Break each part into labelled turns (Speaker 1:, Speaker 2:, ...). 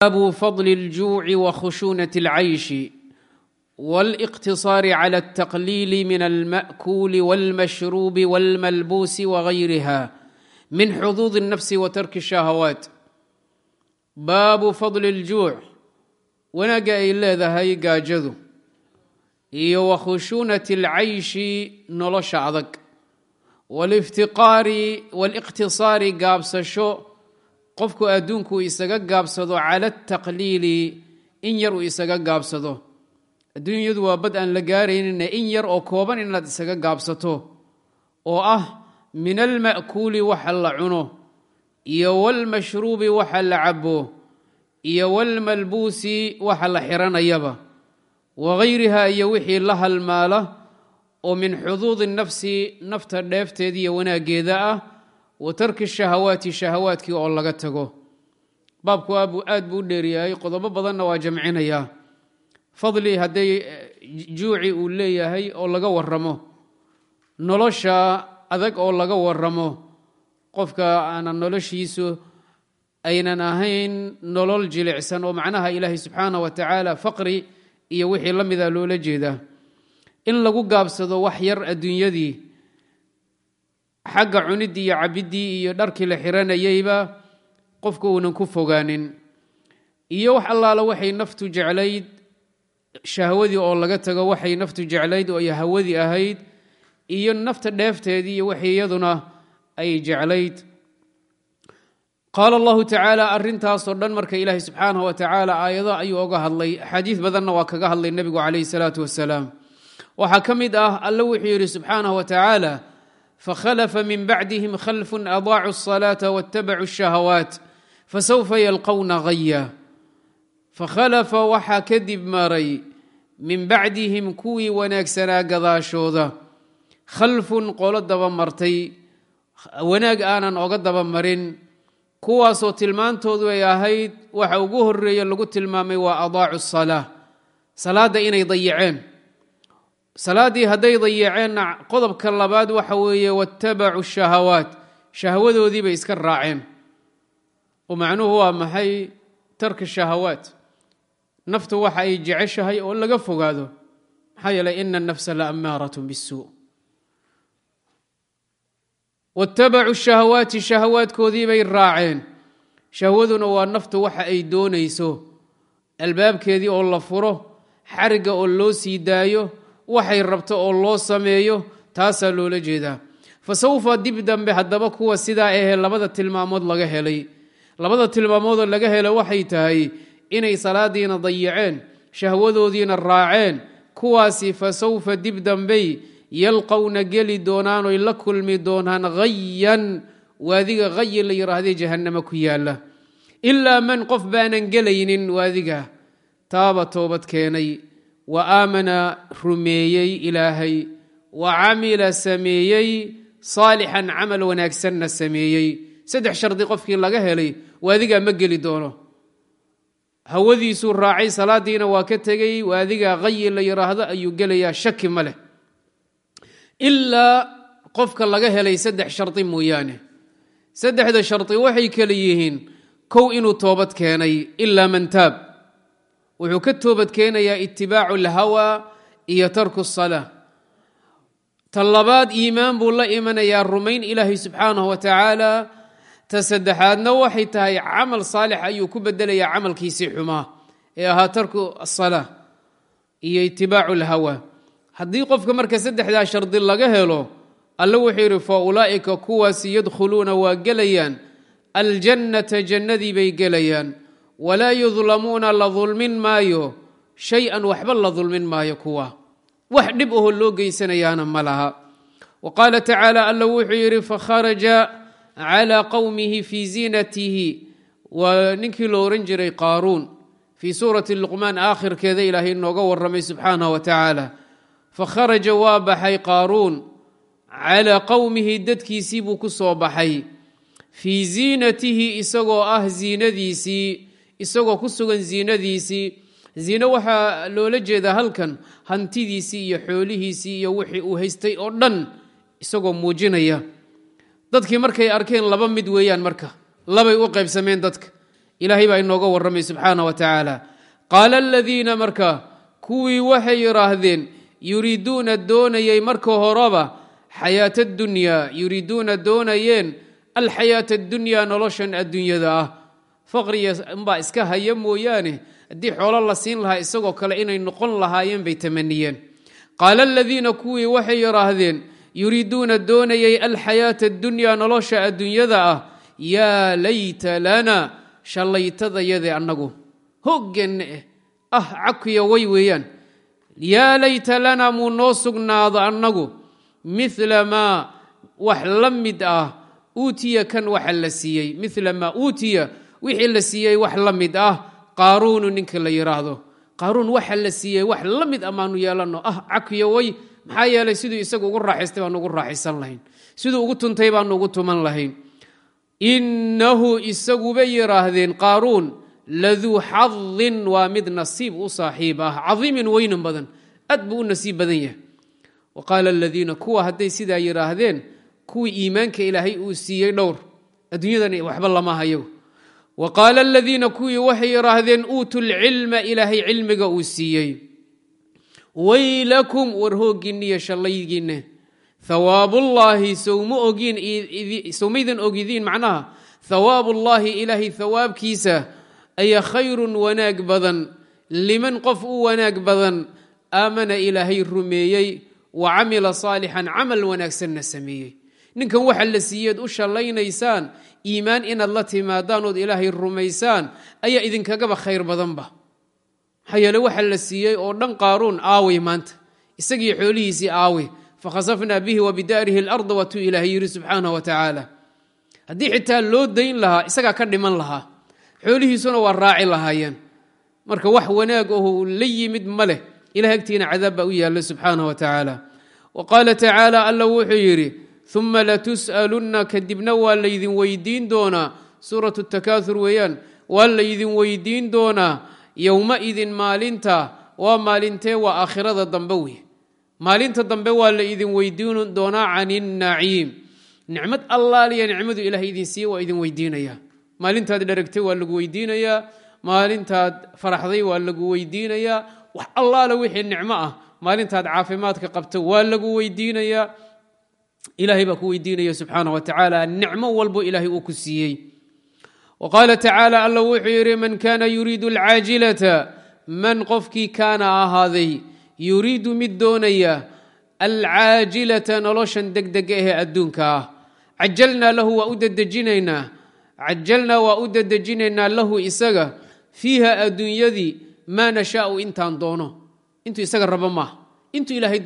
Speaker 1: baabu fadli اljuuci wakhushuunat اlcayshi wاliqtiصaari clى اltaqliili min alma'kuuli wاlmashruubi wاlmalbuusi wغayriha min xuduud الnafsi wa tarki الshahwaat baabu fadli اljuuc wanaagga ay leedahay gaajadu iyo wakhushuunati اlcayshi nolosha adag wاliqtiصaari gaabsasho qofku adduunku isaga gaabsado cala ataqliili in yar uu isaga gaabsado. Adduunyadu waa bad aan la gaaraynina in yar oo kooban inaad isaga gaabsato oo ah min alma'kuuli waxa la cuno iyo waalmashruubi waxa la cabo iyo waalmalbuusi waxa la xiranayaba wagayriha iyo wixii la halmaala oo min xuduudi nafsi nafta dheefteeda iyo wanaaggeeda ah wa tarki shahawaati shahawaadkii oo laga tago. Baabku aad buu u dheeryahay qodobo badanna waa jamcinayaa fadli hadday juuci uu leeyahay oo laga waramo nolosha adag oo laga waramo qofka aanan noloshiisu aynan ahayn nolol jilicsan oo macnaha ilaahay subxaanah wa tacaala faqri iyo wixii la mida loola jeedaa in lagu gaabsado wax yar adduunyadii xagga cuniddii iyo cabiddii iyo dharkii la xiranayeyba qofka uunan ku fogaanin. Iyo wax allaala waxay naftu jeclayd shahwadii oo laga tago waxay naftu jeclayd oo hawadii ahayd iyo nafta dheefteedii iyo waxay iyaduna ay jeclayd. Qaala allahu tacaala arrintaasoo dhan marka ilaahay subxaanah wa tacaala aayado ayuu oga hadlay. Axaadiis badanna waa kaga hadlay nebigu calayhi salaatu wasalaam. Waxaa ka mid ah alle wuxuu yidhi subxaanah wa tacaala fakhalafa min bacdihim khalfun adaacu الصalaata waاtabacuu الshahawaat fasawfa yalqowna haya fakhalafa waxaa kadib maray min bacdihim kuwii wanaagsanaa gadaashooda khalfun qolo daba martay wanaag aanan oga daba marin kuwaasoo tilmaantoodu ay ahayd waxa ugu horeeye lagu tilmaamay waa adaacu الsalaa salaadda inay dayaceen salaaddii hadday dayaceenna qodobka labaad waxa weeye watabacuu shahawaat. Shahwadoodii bay iska raaceen. Oo macnuhu waa maxay? Tarki shahawaat. Naftu waxa ay jeceshahay oo laga fogaado. Maxaa yeeley ina anafsa la ammaarat bisuu watabacuu shahawaati shahawaadkoodii bay raaceen. Shahwaduna waa naftu waxa ay doonayso. Albaabkeedii oo la furo xarigga oo loo sii daayo waxay rabto oo loo sameeyo taasaa loola jeedaa. Fa sawfa dib dambe haddaba kuwa sidaa ahee labada tilmaamood laga helay. Labada tilmaamoodoo laga helo waxay tahay inay salaadiina dayaceen shahwadoodiina raaceen kuwaasi fa sawfa dib dambey yalqowna geli doonaanoy la kulmi doonaan hayan waadiga hayi la yidhaahdee jahannama ku yaalla. Ilaa man qof baanan gelaynin waadiga taaba toobad keenay wa aamana rumeeyey ilaahay. Wa camila sameeyey. Saalixan camal wanaagsanna sameeyey. Saddex shardi qofkii laga helay waadigaa ma geli doono. Hawadiisuu raacay salaadiina waa ka tegey waadigaa hayi la yidhaahdo ayuu gelayaa shaki ma leh. Ilaa qofka laga helay saddex shardi mooyaane. Saddexda shardi waxay kale yihiin kow inuu toobad keenay ilaa man taab wuxuu ka toobad keenayaa itibaacu alhawa iyo tarku salaa ta labaad iimaan buu la imanayaa rumayn ilaahay subxaanah wa tacaala. Ta saddexaadna waxay tahay camal saalix ayuu ku bedelayaa camalkiisii xumaa ee ahaa tarku asalaa iyo itibaacu alhawa. Haddii qofka marka saddexdaa shardi laga helo alle wuxuu yidhi fa ulaa'ika kuwaasi yadkhuluuna waa gelayaan. Aljannata jannadii bay gelayaan walaa yudlamuuna la dulmin maayo shay-an waxba la dulmin maayo kuwa wax dhib aho loo geysanayaana ma laha wa qaala tacaala alla wuxuu yidhi fakharaja calaa qowmihi fii ziinatihi waa ninkii lo ohan jiray qaaruun fii suurati luqmaan aakhirkeeda ilaahay inooga warramay subxaanah wa tacaala fakharaja waa baxay qaaruun calaa qowmihi dadkiisii buu ku soo baxay fii ziinatihi isagoo ah ziinadiisii isagoo ku sugan ziinadiisii. Ziino waxaa loola jeedaa halkan hantidiisii iyo xoolihiisii iyo wixii uu haystay oo dhan isagoo muujinaya. Dadkii markay arkeen laba mid weeyaan marka labay u qaybsameen dadka. Ilaahay baa inooga warramay subxaana wa tacaala. Qaala aladiina marka kuwii waxay yidhaahdeen yuriiduuna doonayey marka horeba xayaata adunyaa yuriiduuna doonayeen alxayaata addunyaa noloshan adduunyada ah faqriya unbaa iska haya mooyaane. Haddii xoolo la siin lahaa isagoo kale inay noqon lahaayeen bay tamaniyeen qaala aladiina kuwii waxay yidhaahdeen yuriiduuna doonayey alxayaata addunyaa nolosha adduunyada ah. Yaa layta lana shallaytadayade annagu. Hoggeenna eh ah cakuya way weeyaan. Yaa layta lana muu noo sugnaado annagu. Mila maa wax la mid ah uutiya kan waxa la siiyey. Mila maa uutiya wixii la siiyey wax la mid ah qaaruunu ninka la yidhaahdo qaaruun waxa la siiyey wax la mid a maanu yeelanno. Ah cakuya way maxaa yeelay siduu isagu ugu raaxaystay baanu ugu raaxaysan lahayn. Siduu ugu tuntay baanu ugu tuman lahayn. Innahu isagubay yidhaahdeen qaaruun laduu xadin waa mid nasiib u saaxiib ah. Cadiimin weynan badan aad buu u nasiib badan yahay. Wa qaala aladiina kuwa hadday sidaa yidhaahdeen kuwii iimaanka ilaahay uu siiyey dhowr. Adduunyadan waxba lama hayo wa qaala aladiina kuwii waxay yidhaahdeen uutuu lcilma ilaahay cilmiga uu siiyey. Waylakum war hooggiinniyo shallaygiinne hawaabullaahi sowma ogiin sowmaydan ogidiin macnaha hawaabullaahi ilaahay hawaabkiisa ayaa khayrun wanaag badan. Liman qof u wanaag badan aamana ilaahay rumeeyey wa camila saalixan camal wanaagsanna sameeyey ninkan waxa la siiyeed u shallaynaysaan iimaan inaad la timaadaan ood ilaahay rumaysaan ayaa idinkagaba khayr badanba. Maxaa yeele waxa la siiyey oo dhan qaaruun aawey maanta. Isagii xoolihiisii aawey fakhasafnaa bihi wa bidaarihi alarda waatuu ilaahay yidhi subxaanah wa tacaala haddii xitaa loo dayn lahaa isagaa ka dhiman lahaa. Xoolihiisuna waa raaci lahaayeen. Marka wax wanaag oho la yimid ma leh. Ilah agtiina cadaab baa u yaalla subxaanah wa tacaala wa qaala tacaala alla wuxuu yidhi uma latus'alunna kadibna waa laydin weydiin doonaa suuratu takaathur weeyaan waa laydin weydiin doonaa yowmaidin maalinta waa maalintee waa aakhirada dambe wey maalinta dambe waa la idin weydiin doonaa can nicmad allaaliya nicmadu ilaah idin siiye waa idin weydiinaya maalintaad dheragtay waa lagu weydiinayaa maalintaad faraxday waa lagu weydiinayaa wax allaale wixii nicmo ah maalintaad caafimaadka qabta waa lagu weydiinayaa ilaahay baa ku weydiinaya subxaana wa tacaala nicmo walbo ilaahay uu ku siiyey wa qaala tacaala alla wuxuu yidhi man kana yuriidu alcaajilata man qofkii kaana ahaaday yuriidu mid doonaya alcaajilata noloshan degdega ahee adduunka ah cajalnaa lahu waa u dedejinaynaa cajalnaa waa u dedejinaynaa lahu isaga fiiha adduunyadii maa nashaau intaan doono intuu isaga rabo maaha intuu ilaahay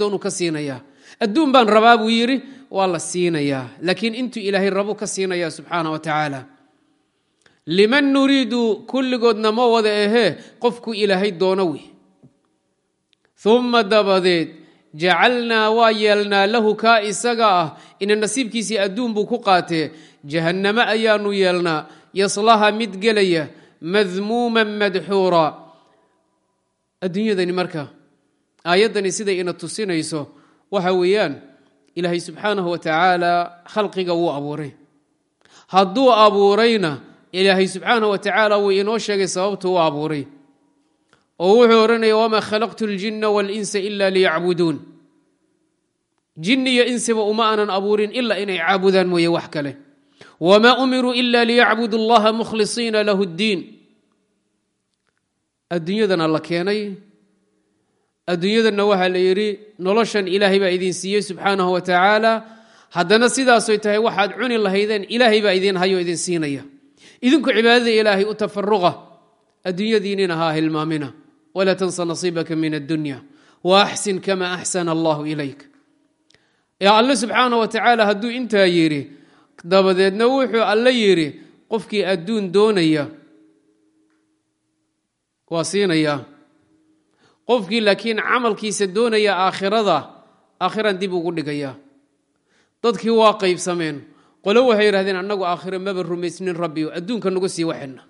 Speaker 1: waa la siinayaa. Laakiin intuu ilaahay rabu ka siinaya subxaana wa tacaala liman nuriidu kulligoodna ma wada ahee qofku ilaahay doono wey uma dabadeed jacalnaa waa yeelnaa lahu kaa isaga ah ina nasiibkiisii adduun buu ku qaatee jahannamo ayaanu yeelnaa yaslaha mid gelaya madmuuman madxuura. Adduunyadani marka aayaddani siday ina tusinayso waxa weeyaan ilaahay subxaanahu wa tacaala khalqiga wuu abuuray. Hadduu abuurayna ilaahay subxaanahu wa tacaala wuu inoo sheegay sababtu u abuuray. Oo wuxuu odhanaya wamaa khalaqtu ljinna walinsa ila liyacbuduun. Jinni iyo insiba uma aanan abuurin ilaa inay caabudaan mooye wax kale. Wmaa umiruu ila liyacbudu allaha mukhlisiina lahu ddiin adduunyadana la keenay adduunyadanna waxaa la yidhi noloshan ilaahay baa idin siiyey subxaanahu wa tacaala. Haddana sidaasoy tahay waxaad cuni lahaydeen ilaahay baa idin hayo idin siinaya. Idinku cibaadada ilaahay u tafaruqa adduunyadiinina haa hilmaamina. Walaa tansa nasiibaka min addunya waaxsin kama axsana allahu ilayk. Alle subxaana wa tacaala hadduu intaa yidhi dabadeedna wuxuu alle yidhi qofkii adduun doonaya waa siinayaa qofkii laakiin camalkiisa doonaya aakhirada aakhiran dib ugu dhigayaa dadkii waa qaybsameen. Qolo waxay yidhahdeen annagu aakhiro maba rumaysnin rabbi adduunka nagu sii waxina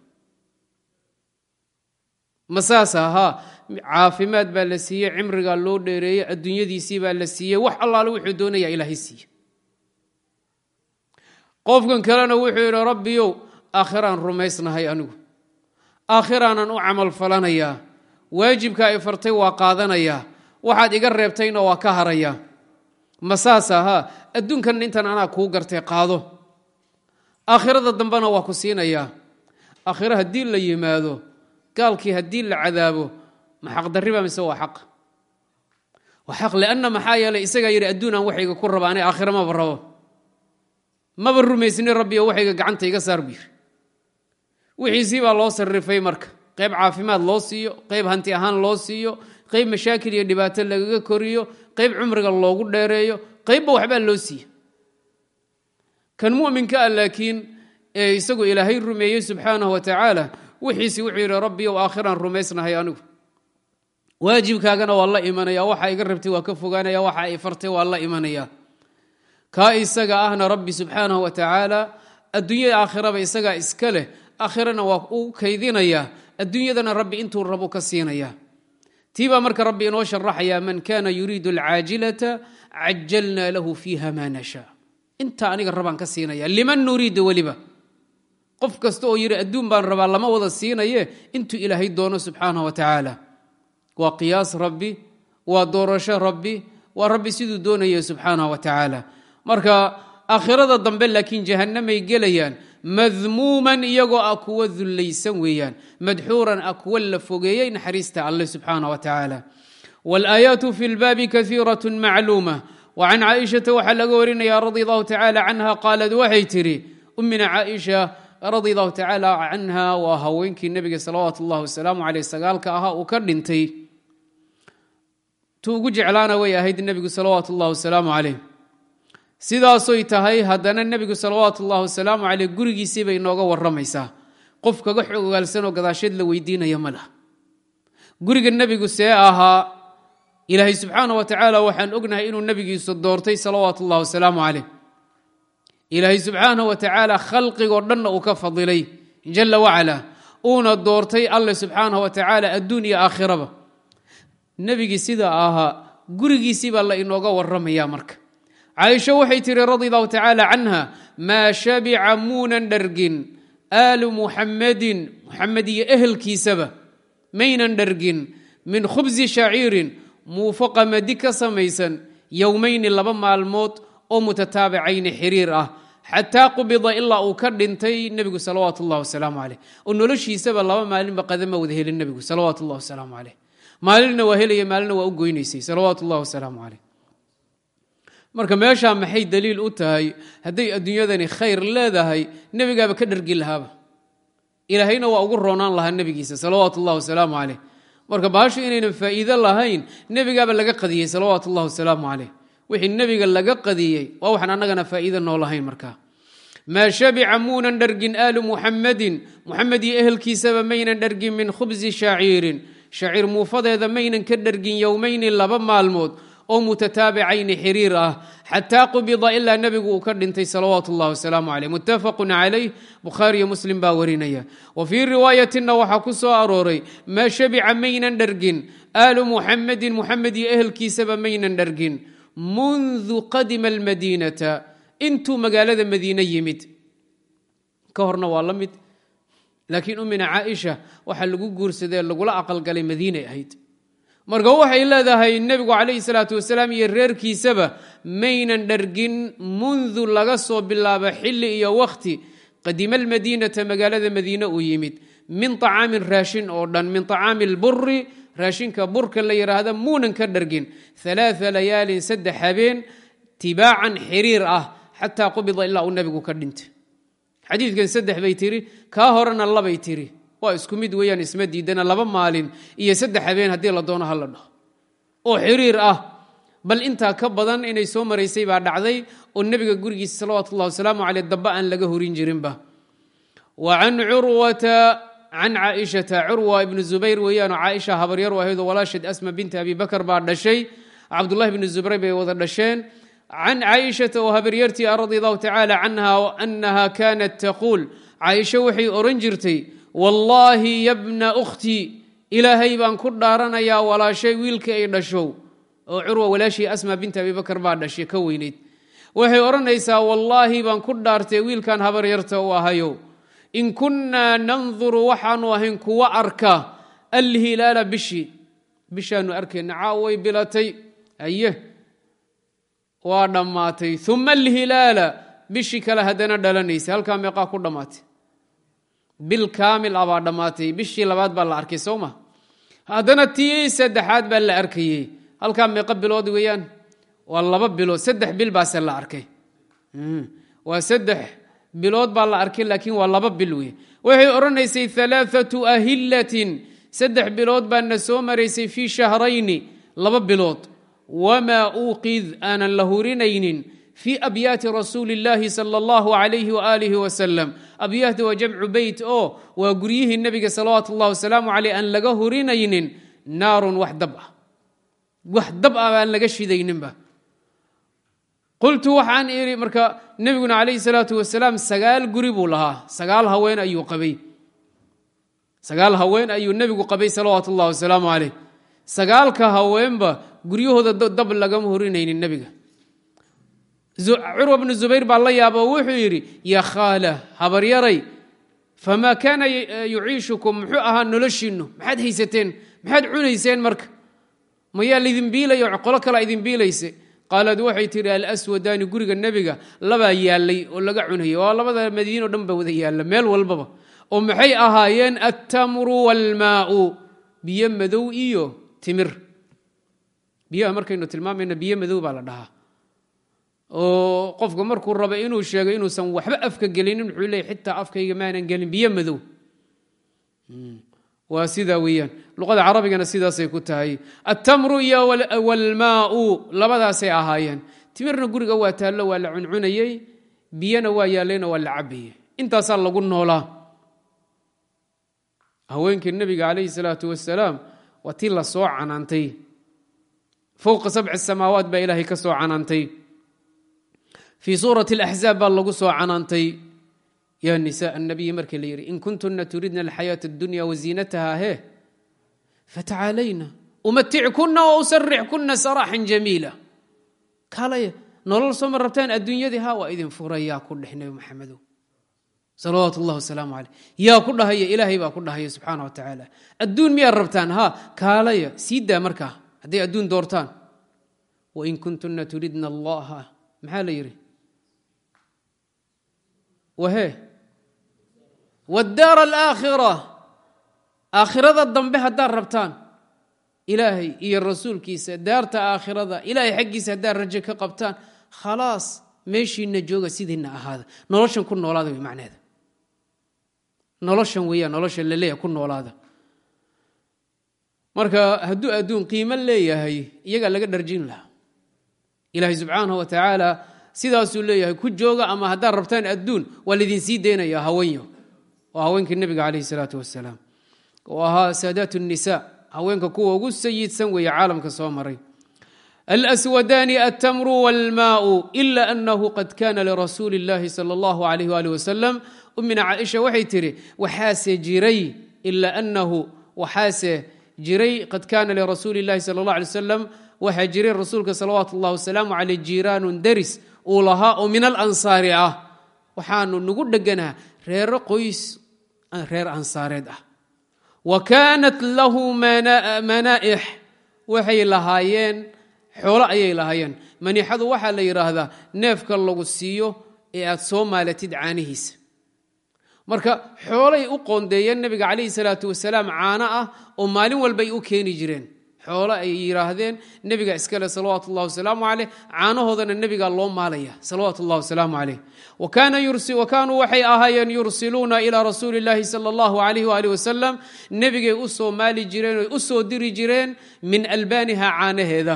Speaker 1: ma ahaa caafimaad baa la siiyey cimrigaa loo dheereeyey adduunyadiisii baa la siiyey. Wax allaale wuxuu doonaya ilaahay siiye qofkan kalena wuxuu yidhi rabbiyow aakhiraan rumaysnahay anigu. Aakhiraanan u camal falanayaa waajibka ay fartay waa qaadanayaa waxaad iga reebtayna waa ka harayaa ma saasa adduunkan intan anaa kuu gartay qaado. Aakhirada dambena waa ku siinayaa aakhiro haddii la yimaado gaalkii haddii la cadaabo ma xaqdarriba mise waa xaq? Waa xaq lianna maxaa yeelay isagaa yidhi adduunaan waxayga ku raba anay maba rabo. Maba rumaysni rabbiyo waxayga gacanta iga saar buu yiri wixiisii baa loo sarrifay marka qayb caafimaad loo siiyo qayb hanti ahaan loo siiyo qayb mashaakil iyo dhibaato lagaga koriyo qayb cumriga loogu dheereeyo qaybba waxbaa loo siiya. Kan muminka ah laakiin isagu ilaahay rumeeyey subxaanahu wa tacaala wixiisi wuxuu yidhi rabbiyow aakhiraan rumaysnahay anigu. Waajibkaagana waa la imanaya waxa iga rabtay waa ka fogaanaya waxa ay fartay waa la imanaya kaa isaga ahna rabbi subxaanahu wa tacaala adduunyada aakhiraba isagaa iska leh aakhirana waa uu kaydinayaa adduunyadana rabbi intuu rabu ka siinaya tii baa marka rabbi inoo sharaxaya man kana yuriidu alcaajilata cajalna lahu fiiha ma nashaa. Inta aniga rabaan ka siinaya liman nuriidu weliba? Qof kasta oo yidhi adduun baan rabaa lama wada siinaye intuu ilaahay doono subxaanah wa tacaala. Waa qiyaas rabbi waa doorasho rabbi waa rabbi siduu doonaya subxaanah wa tacaala. Marka aakhirada dambe laakiin jahannamay gelayaan madmuuman iyagoo ah kuwa dullaysan weeyaan madxuuran ah kuwa la fogeeyey naxariista alle subxaanah wa tacaala wاlaayaatu fi lbaabi kaiiraة macluuma وcan caaئiشhaةa waxaa laga warinaya radi allahu tacala canha qaalad waxay tidhi umina caaئiشha radi allahu tacaala canha waa haweenkii nebiga salawaatu اllah wasalaamu aleyh sagaalka ahaa uu ka dhintay tu ugu jeclaana way ahayd nebigu salawaatu اllah wasalaamu aleyh sidaasoy tahay haddana nebigu salawaatu اllah wasalaamu aleyh gurigiisii bay inooga waramaysaa qof kaga xogaalsanoo gadaasheed la weydiinaya ma lah guriga nebigu see ahaa ilaahay subxaana wa tacaala waxaan ognahay inuu nebigiisu doortay salawaatu wasalaamu caleyh ilaahay subxaana wa tacaala khalqigoo dhanna uu ka fadilay jala wacala uuna doortay alle subxaanah wa tacaala adduun iyo aakhiraba. Nebigii sidaa ahaa gurigiisii baa la inooga waramaya marka caaisho waxay tihi radi allahu tacaala canha maa shabica muunan dhargin aalu muxammadin muxamed iyo ehelkiisaba maynan dhargin min khubsi shaciirin muufo qamadi ka samaysan yowmayni laba maalmood oo mutataabicayni xiriir ah. Xataa qubida ilaa uu ka dhintay nebigu salawaatu ullah wasalaamu caleyh oo noloshiisaba laba maalinba qadama wada helin nebigu salawaatu ullah wasalaamu caleyh maalinna waa helaya maalinna waa u goynaysay salawaatu ullah wasalaamu caleyh marka meeshaa maxay daliil u tahay? Hadday adduunyadani khayr leedahay nebigaaba ka dhargi lahaaba. Ilaahayna waa ugu roonaan lahaa nebigiisa salawaatu ullah wasalaamu caleyh marka baashu inaynan faa'iido lahayn nebigaaba laga qadiyey salawaatu ullah wasalaamu caleyh wixii nebiga laga qadiyey waa waxaan annagana faa'iida noo markaa maa shabica muunan dhargin aalu muxammadin muxamed iyo ehelkiisaba maynan dhargin min khubsi shaciirin shaciir muufadeeda maynan ka dhargin yowmayni laba maalmood oo mutataabicayni xiriir ah. Xataa qubida ilaa nebigu uu ka dhintay salawaatu ullah wasalaamu caleyh muttafaqun calayh bukhaariyo muslim baa warinaya. Wa fii riwaayatinna waxaa ku soo arooray maa shabica maynan dhargin. Aalu muxamedin muxamed iyo ehelkiisaba maynan dhargin. Mundu qadima almadiinata. Intuu magaalada madiine yimid. Ka horna waa la mid. Laakiin umina caaisha waxaa lagu guursadee lagula aqalgalay madiinay ahayd marka waxay leedahay nebigu calayhi salaatu wasalaam iyo reerkiisaba maynan dhargin mundu laga soo bilaabo xilli iyo wakhti qadima almadiinata magaalada madiine uu yimid min طacaamin raashin oo dhan min طacaami اlburi raashinka burka la yidhaahda muunan ka dhargin ثalaaثa layaalin saddex habeen tibaacan xiriir ah xataa qubida ilaa uu nebigu ka dhintay xadiidkan saddex bay tiri kaa horena labay tiri waa isku mid weeyaan isma diidana laba maalin iyo saddex habeen haddii la doono ha la oo xiriir ah bal intaa ka badan inay soo maraysay baa dhacday oo nebiga gurigiisa salawaatu wasalaamu caleyh damba aan laga horin jirinba. Wa can curwata can caaishata curwa ibnu zubayr weeyaanoo caaisha habaryar ahaydoo walaashad asma binti abi bakar baa dhashay. Cabdullahi bnu zubayr bay wada dhasheen. Can caaishata oo habaryartii radi allahu tacaala canha anaha kanat taquul. Caaisho waxay oran jirtay wallaahi yabna ukhtii ilaahay baan ku dhaaranayaa walaashay wiilka ay dhashow oo curwa walaashii asma binti abibakar baa dhashay ka weyneyd waxay odhanaysaa wallaahi baan ku dhaartay wiilkan habaryarta u ahayow in kunnaa nanduru waxaanu ahayn kuwa arka. Alhilaala bishii bishaanu arkayna caaway bilatay. Aye waa dhammaatay. Uma alhilaala bishii kale haddana dhalanaysa halkaa meeqaa ku dhammaatay bil kaamil ah baa dhammaatay bishii labaad baa la arkay soo ma haddana tii saddexaad baa la arkayey halkaa meeqa bilood weeyaan waa laba bilood saddex bil baase la arkay waa saddex bilood baa la arkay laakiin waa laba bil wey waxay odhanaysay alaaatu ahilatin saddex bilood baana soo maraysay fii shahrayni laba bilood wamaa uuqid aanan la hurinaynin fii abyaati rasuuli اllaahi sala allahu alayhi waaalihi wasalam abyaati waa jamcu beyt oo waa guryihii nebiga salawaatu اllah wasalaamu aleyh aan laga hurinaynin naarun wax dab ah. Wax dab ah aan laga shidayninba. Qultu waxaan iri marka nebiguna calayhi salaatu wasalaam sagaal guri buu lahaa. Sagaal haween ayuu qabay. Sagaal haween ayuu nebigu qabay salawaatu اllah wasalaamu aleyh sagaalka haweenba guryahooda dab lagama horinaynin nebiga curwa bnu zubayr baa la yaaba oo wuxuu yidhi yaa khaala habaryaray famaa kaana yuciishukum muxuu ahaa noloshiinnu maxaad haysateen maxaad cunayseen marka? Mayaa laydin biilayo qolo kala idin biilayse? Qaalad waxay tihi alswadaani guriga nebiga labaa yaalay oo laga cunayay waa labada madiino dhan ba wada yaalla meel walbaba. Oo maxay ahaayeen attamru waalmaau biyo madow iyo timir. Biyaha markaynu tilmaamayno biyo madow baa la dhahaa oo qofka markuu raba inuu sheego inuusan waxba afka gelinin wuxuu leey xitaa afkayga maanan gelin biyo madow. Waa sidaa weeyaan. Luqada carabigana sidaasay ku tahay. Attamru iyo waalmaau labadaasay ahaayeen. Timirna guriga waa taallo waa la cuncunayey biyana waa yaallayna waa la cabayey intaasaa lagu noolaa. Haweenkii nebiga calayhi salaatu wasalaam waa tii la soo canaantay. Fowqa sabci samaawaat baa ilaahay ka soo canaantay fii suurati alaxzaab baa lagu soo canaantay yaa nisaa annabiyi markii la yidhi in kuntuna turidna alxayaata addunya waziinataha he fatacaalayna umatickunna wa usarixkunna saraaxan jamiila. Kalaya nolol soo ma rabtaan adduunyadii ha waa idin furayaa ku dheh nebi maxamedow salawaatu ullah wasalaamu caleyh yaa ku dhahaya ilaahay baa ku dhahaya subxaana wa tacaala adduun miyaad rabtaan ha kaalaya sii markaa hadday adduun doortaan. Wain kuntuna turidna allaha maxaa la yidhi wahe. Wadaara alaakhira aakhirada dambe haddaad rabtaan ilaahay iyo rasuulkiisa daarta aakhirada ilaahay xaggiisa haddaad rajo ka qabtaan khalaas meeshiina jooga sidiina ahaada. Noloshan ku noolaada way macneeda noloshan weeyaan nolosha la leeyahay ku noolaada. Marka hadduu adduun qiimo leeyahay iyagaa laga dharjin lahaa. Ilaahay subxaanahu wa tacaala sidaasuu leeyahay ku jooga ama haddaad rabtaan adduun waa laydin sii daynaya haweenyo waa haweenkii nebiga calayhi salaatu wasalaam oo ahaa saadaat nisa haweenka kuwa ugu sayidsan weeye caalamka soo maray alswadaani altamru wاlmaau ila anahu qad kana lirasuuli اllahi salى اllahu alayh ali wasalam umina caaisha waxay tihi waxaase jiray ila anahu waxaase jiray qad kana lirasuuli اllahi salى اllah alay wasalam waxaa jiray rasuulka salawaatu اllah wasalaamu caleyh jiiraanun deris uu lahaa oo min alansaari ah. Waxaanu nagu dheganaa reero qoys reer ansaareed ah. Wa kaanat lahu manaaix. Waxay lahaayeen xoolo ayay lahaayeen. Maniixadu waxaa la yidhaahdaa neefka lagu siiyo ee aad soo maalatid caanihiisa. Marka xoolay u qoondeeyeen nebiga calayhi salaatu wasalaam caano ah oo maalin walbay u keeni jireen xoolo ay yidhaahdeen nebiga iskale salawaatu ullahi wasalaamu caleyh caanahoodana nebigaa loo maalaya salawaatu ullahi wasalaamu caleyh wa kaanuu waxay ahaayeen yursiluuna ilaa rasuuli illaahi sala allahu alayh waali wasalam nebigay u soo maali jireen oy u soo diri jireen min albaaniha caanaheeda.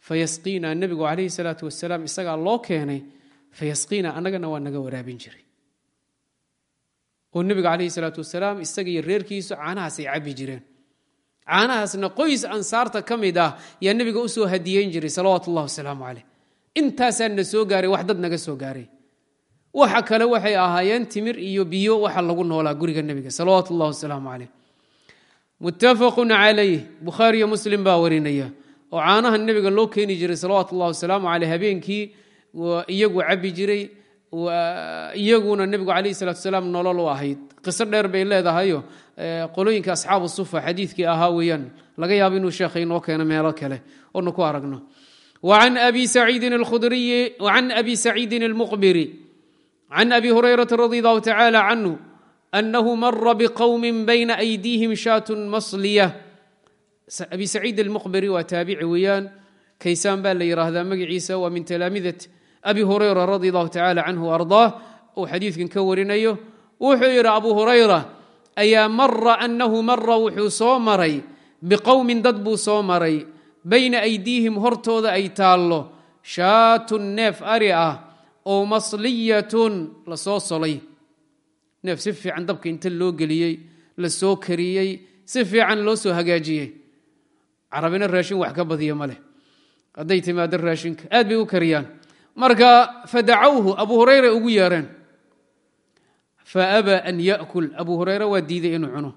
Speaker 1: Fayasqiina nebigu calayhi salaatu wasalaam isagaa loo keenay fayasqiina annagana waa naga waraabin jiray. Oo nebiga calayhi salaatu wasalaam isaga iyo reerkiisu caanahaasay cabbi jireen caanahaasna qoys ansaarta ka mid ah yaa nebiga u soo hadiyeyn jiray salawaatu ullahi wasalaamu caleyh intaasaa na soo gaaray wax dad naga soo gaaray. Waxa kale waxay ahaayeen timir iyo biyo waxa lagu noolaa guriga nebiga salawaatu ullahi wasalaamu caleyh muttafaqun calayh bukhaariyo muslim baa warinaya oo caanaha nebiga loo keeni jiray salawaatu ullahi wasalaamu caleyh habeenkii iyagu cabbi jiray iyaguna nebigu calayhi salatu salaam nololu ahayd. Qiso dheer bay leedahayo eh, qolooyinka asxaabu sufa xadiidkii ahaa weeyaan laga yaabo inuu sheekha inoo keeno meelo kale onu ku aragno. An abi saciidin اlmuqbiri can abi hurayrata radi allahu tacala canhu anahu mara bqowmin bayna aydiihim shaatun masliya. Abi saciid almuqbiri waa taabici weeyaan kaysaan baa la yidhaahdaa magaciisa waa min talaamidat abi hurayra radi allahu tacaala canhu ardaah uu xadiidkan ka warinayo wuxuu yidhi abu hurayra ayaa mara annahu mara wuxuu soo maray biqowmin dad buu soo maray bayna aydiihim hortooda ay taallo shaatun neef ari ah oo masliyatun la soo solay. Neef si fiican dabka inta loo geliyey la soo kariyey si fiican loo soo hagaajiyey. Carabina raashin wax ka badiya ma leh. Hadday timaado raashinka aad bay u kariyaan marka fadacawhu abu hurayra ugu yeereen faabaa an yakul abu hurayra waa diiday inuu cuno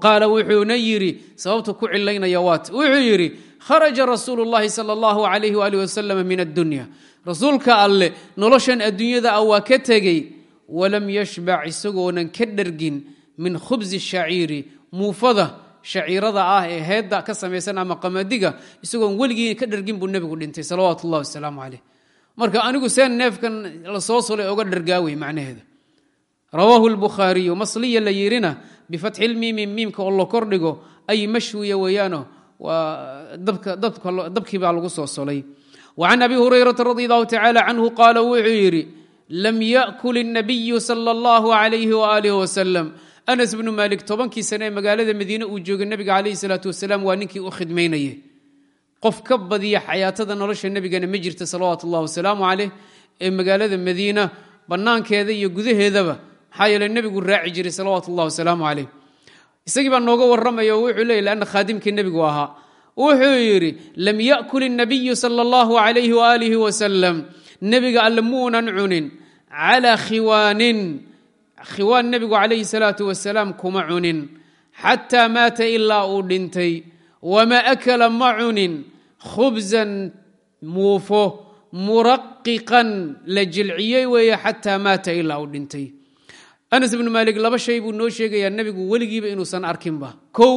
Speaker 1: qaala wuxuuna yidhi sababta ku cilaynaya waat wuxuu yidhi kharaja rasuulu اllahi salى اllahu alayh ali wasalam min addunya rasuulka alle noloshan adduunyada ah waa ka tegey walam yashbac isagoonan ka dhergin min khubsi shaciiri muufada shaciirada ah ee heedda ka samaysan ama qamadiga isagoon weligii ka dhergin buu nebigu dhintay salawaatu اllah wasalaamu calayh marka anigu seen neefkan la soo solay oga dhergaawey macnaheeda rawaahu lbukhaariyu masliya la yidhina bifatxi lmiimi miimka oo la kordhigo ay mashwiya weeyaano waa dabkii baa lagu soo solay وcan abi hurayrata radi allahu tacala canhu qaala wuxuu yidhi lam yakul الnabiyu salى اllahu عalayh walih wasalam anas bnu malik tobankii sane ee magaalada madiine uu joogay nebiga calayh salaatu wasalaam waa ninkii u khidmaynayay qof ka badiya xayaatada nolosha nebigana ma jirta salawaat ullah wasalaamu caleyh ee magaalada madiina bannaankeeda iyo gudaheedaba. Maxaa yeele nebigu raaci jiray salawaat ullah wasalaamu caleyh isagii baa nooga warramaya oo wuxuu leeyay lanna khaadimkii nebigu ahaa. Wuxuu yidhi lam yakul inabiyu sala allahu calayhi waaalihi wasalam nebiga alle muunan cunin. Calaa khiwaanin. Khiwaan nebigu calayhi salaatu wasalaam kuma cunin. Xataa maata ilaa uu dhintay wama akala ma cunin khubsan muufo muraqiqan la jilciyey weeye xataa maata ilaa uu dhintay anas ibnu maalik laba shay buu noo sheegayaa nebigu weligiiba inuusan arkinba kow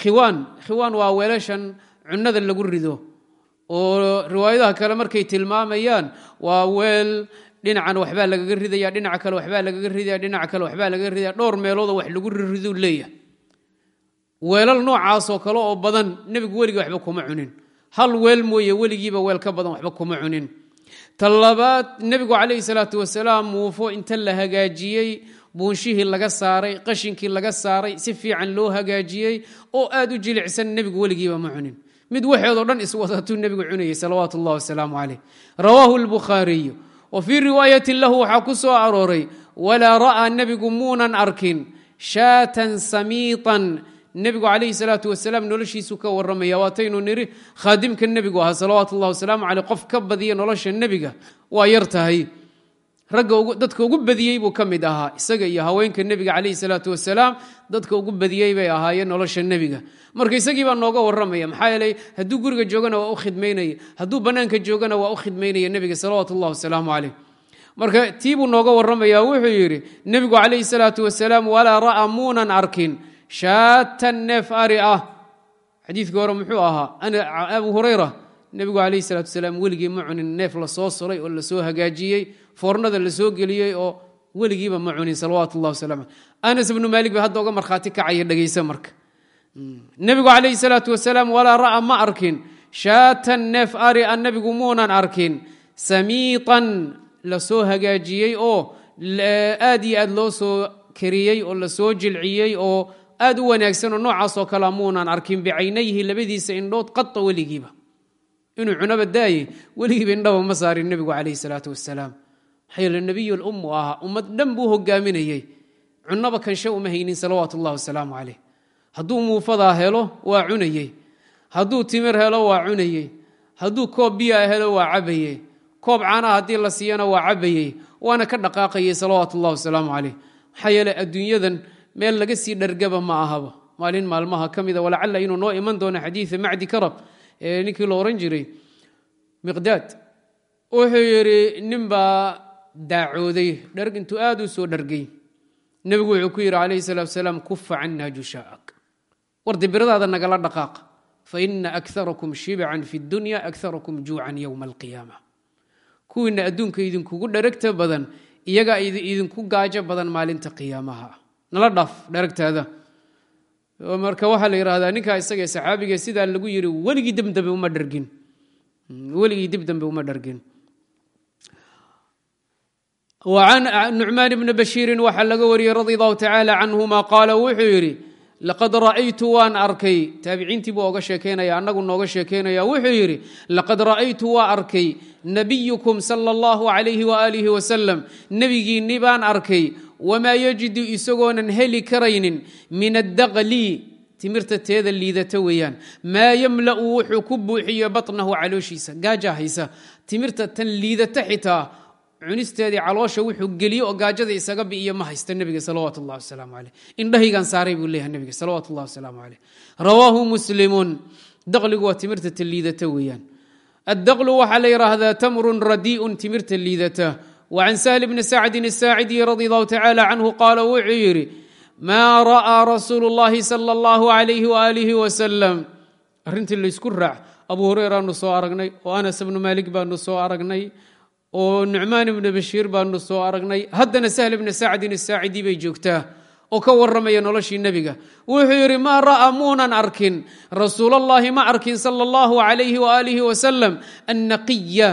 Speaker 1: khiwaan khiwaan waa weelashan cunnada lagu rido oo riwaayadaha kale markay tilmaamayaan waa weel dhinacan waxbaa lagaga ridaya dhinaca kale waxbaa lagaga ridaya dhinaca kale waxbaa lagaga ridaya dhowr meeloodoo wax lagu ririduu leeyahay weelal noocaasoo kale oo badan nebigu weligii waxba kuma cunin. Hal weel mooye weligiiba weel ka badan waxba kuma cunin. Ta labaad nebigu calayhi salaatu wasalaam muufo inta la hagaajiyey buunshihii laga saaray qashinkii laga saaray si fiican loo hagaajiyey oo aad u jilicsan nebigu weligiiba ma cunin. Mid waxeedoo dhan iswadatuu nebigu cunayay salawaatu اllah wasalaamu calayh rawaahu lbukhaariyu wa fii riwaayatin lahu waxaa ku soo arooray walaa ra'aa nebigu muunan arkin shaatan samiitan nebigu calayhi salaatu wasalaam noloshiisu ka warramaya. Waataynu niri khaadimka nebigu ahaa salawaatu اllah wasalaamu caleyh qof ka badiya nolosha nebiga waa yar tahay. Ragga dadka ugu badiyey buu ka mid ahaa. Isaga iyo haweenka nebiga calayhi salaatu wasalaam dadka ugu badiyey bay ahaayeen nolosha nebiga. Marka isagii baa nooga warramaya maxaa yeeley hadduu guriga joogana waa u khidmaynaya hadduu bannaanka joogana waa u khidmaynaya nebiga salawaatu wasalaamu caleyh. Marka tii nooga warramaya wuxuu yidhi nebigu calayhi salaatu wasalaam walaa ra'aa muunan arkin shaatan neef ari ah. Xadiidkii hore muxuu ahaa abu hurayra nebigu calayhi salaatu wasalaam weligii ma cunin neef la soo solay oo la soo hagaajiyey foornada la geliyey oo weligiiba ma cunin salawaatu ullah wasalam anas ibnu maalik ba hadda oga markhaati kacaya dhegaysa marka. Nebigu calayhi salaatu wasalaam walaa ra'a ma arkin. Shaatan neef ari a nebigu muunan arkin. Samiitan la hagaajiyey oo aad iyo aad loo soo kariyey oo la jilciyey oo aad u wanaagsan oo noocaasoo kalea muunan arkin bicaynayhi labadiisa indhood qata weligiiba. Inuu cunaba daaye weligiiba indhaba ma saarin nebigu calayhi salaatu wasalaam maxaa yeele nebiyul ummu ahaa ummad dhan buu hogaaminayey cunaba kanshe uma haynin salawaatu wasalaamu caleyh hadduu muufadaa helo waa cunayey. Hadduu timir helo waa cunayey. Hadduu koob biyaa helo waa cabayey. Koob caanaha haddii la siiyana waa cabayey. Waana ka dhaqaaqayey salawaatu wasalaamu caleyh maxaa yeele adduunyadan meel laga sii dhargaba ma ahaba. Maalin maalmaha ka mida walacalla inuu noo iman doono xadiida macdi karab ee ninkii la ohan jiray miqdaad. Wuxuu yidhi ninbaa daacooday dherg intuu aad u soo dhargay. Nebigu wuxuu ku yidhi calayhi salaatu salaam kufa cannaa jushaa'ak. War dibiradaada nagala dhaqaaq. Fa ina akarakum shibcan fi dunya akarakum juucan yowma alqiyaama. Kuwiina adduunka idinkugu dheragta badan iyagaa idinku gaajo badan maalinta qiyaamaha nala dhaaf dheragtaada marka waxaa la yidhahdaa ninkaa isaga saxaabiga sidaa lagu yiri weligii dibdambe uma dhargin. Weligii dib dambe uma dhargin. Nucmaan bni bashiirin waxaa laga wariyey radi allahu tacaala canhuma qaala wuxuu yidhi laqad ra'aytu waan arkay. Taabiciintii buu oga sheekeynaya annagu nooga sheekeynaya wuxuu yidhi laqad ra'aytu waa arkay nabiyukum sala allahu calayhi waaalihi wasalam nebigiinni baan arkay wamaa yajidu isagoonan heli karaynin min addaqli timirta teeda liidata weeyaan maa yamla'u wuxuu ku buuxiyo batnahu calooshiisa gaaja haysa timirta tan liidata xitaa cunisteedii caloosha wuxuu geliyo oo gaajada isaga bi'iyo ma haysta nebiga salawaatu ullahi wasalaamu caleyh indhahaygaan saaray buu leeyahay nebiga salawaatu ullahi wasalaamu caleyh rawaahu muslimun daqligu waa timirta ta liidata weeyaan addaqlu waxaa la yidhaahdaa tamrun radii'un timirta liidata can sahl bni sacdin asaacidi radi allahu tacaala canhu qaala wuxuu yidhi maa ra'aa rasuulu llahi sala allahu calayhi waaalihi wasalam arrintii laysku raac abu hureyraanu soo aragnay oo anas bnu maalik baanu soo aragnay oo nucmaan ibnu bashiir baanu soo aragnay haddana sahl ibni sacdin asaacidi bay joogtaa oo ka warramaya noloshii nebiga wuxuu yidhi maa ra'a muunan arkin rasuulallaahi ma arkin sala allahu calayhi waaalihi wasalam annaqiya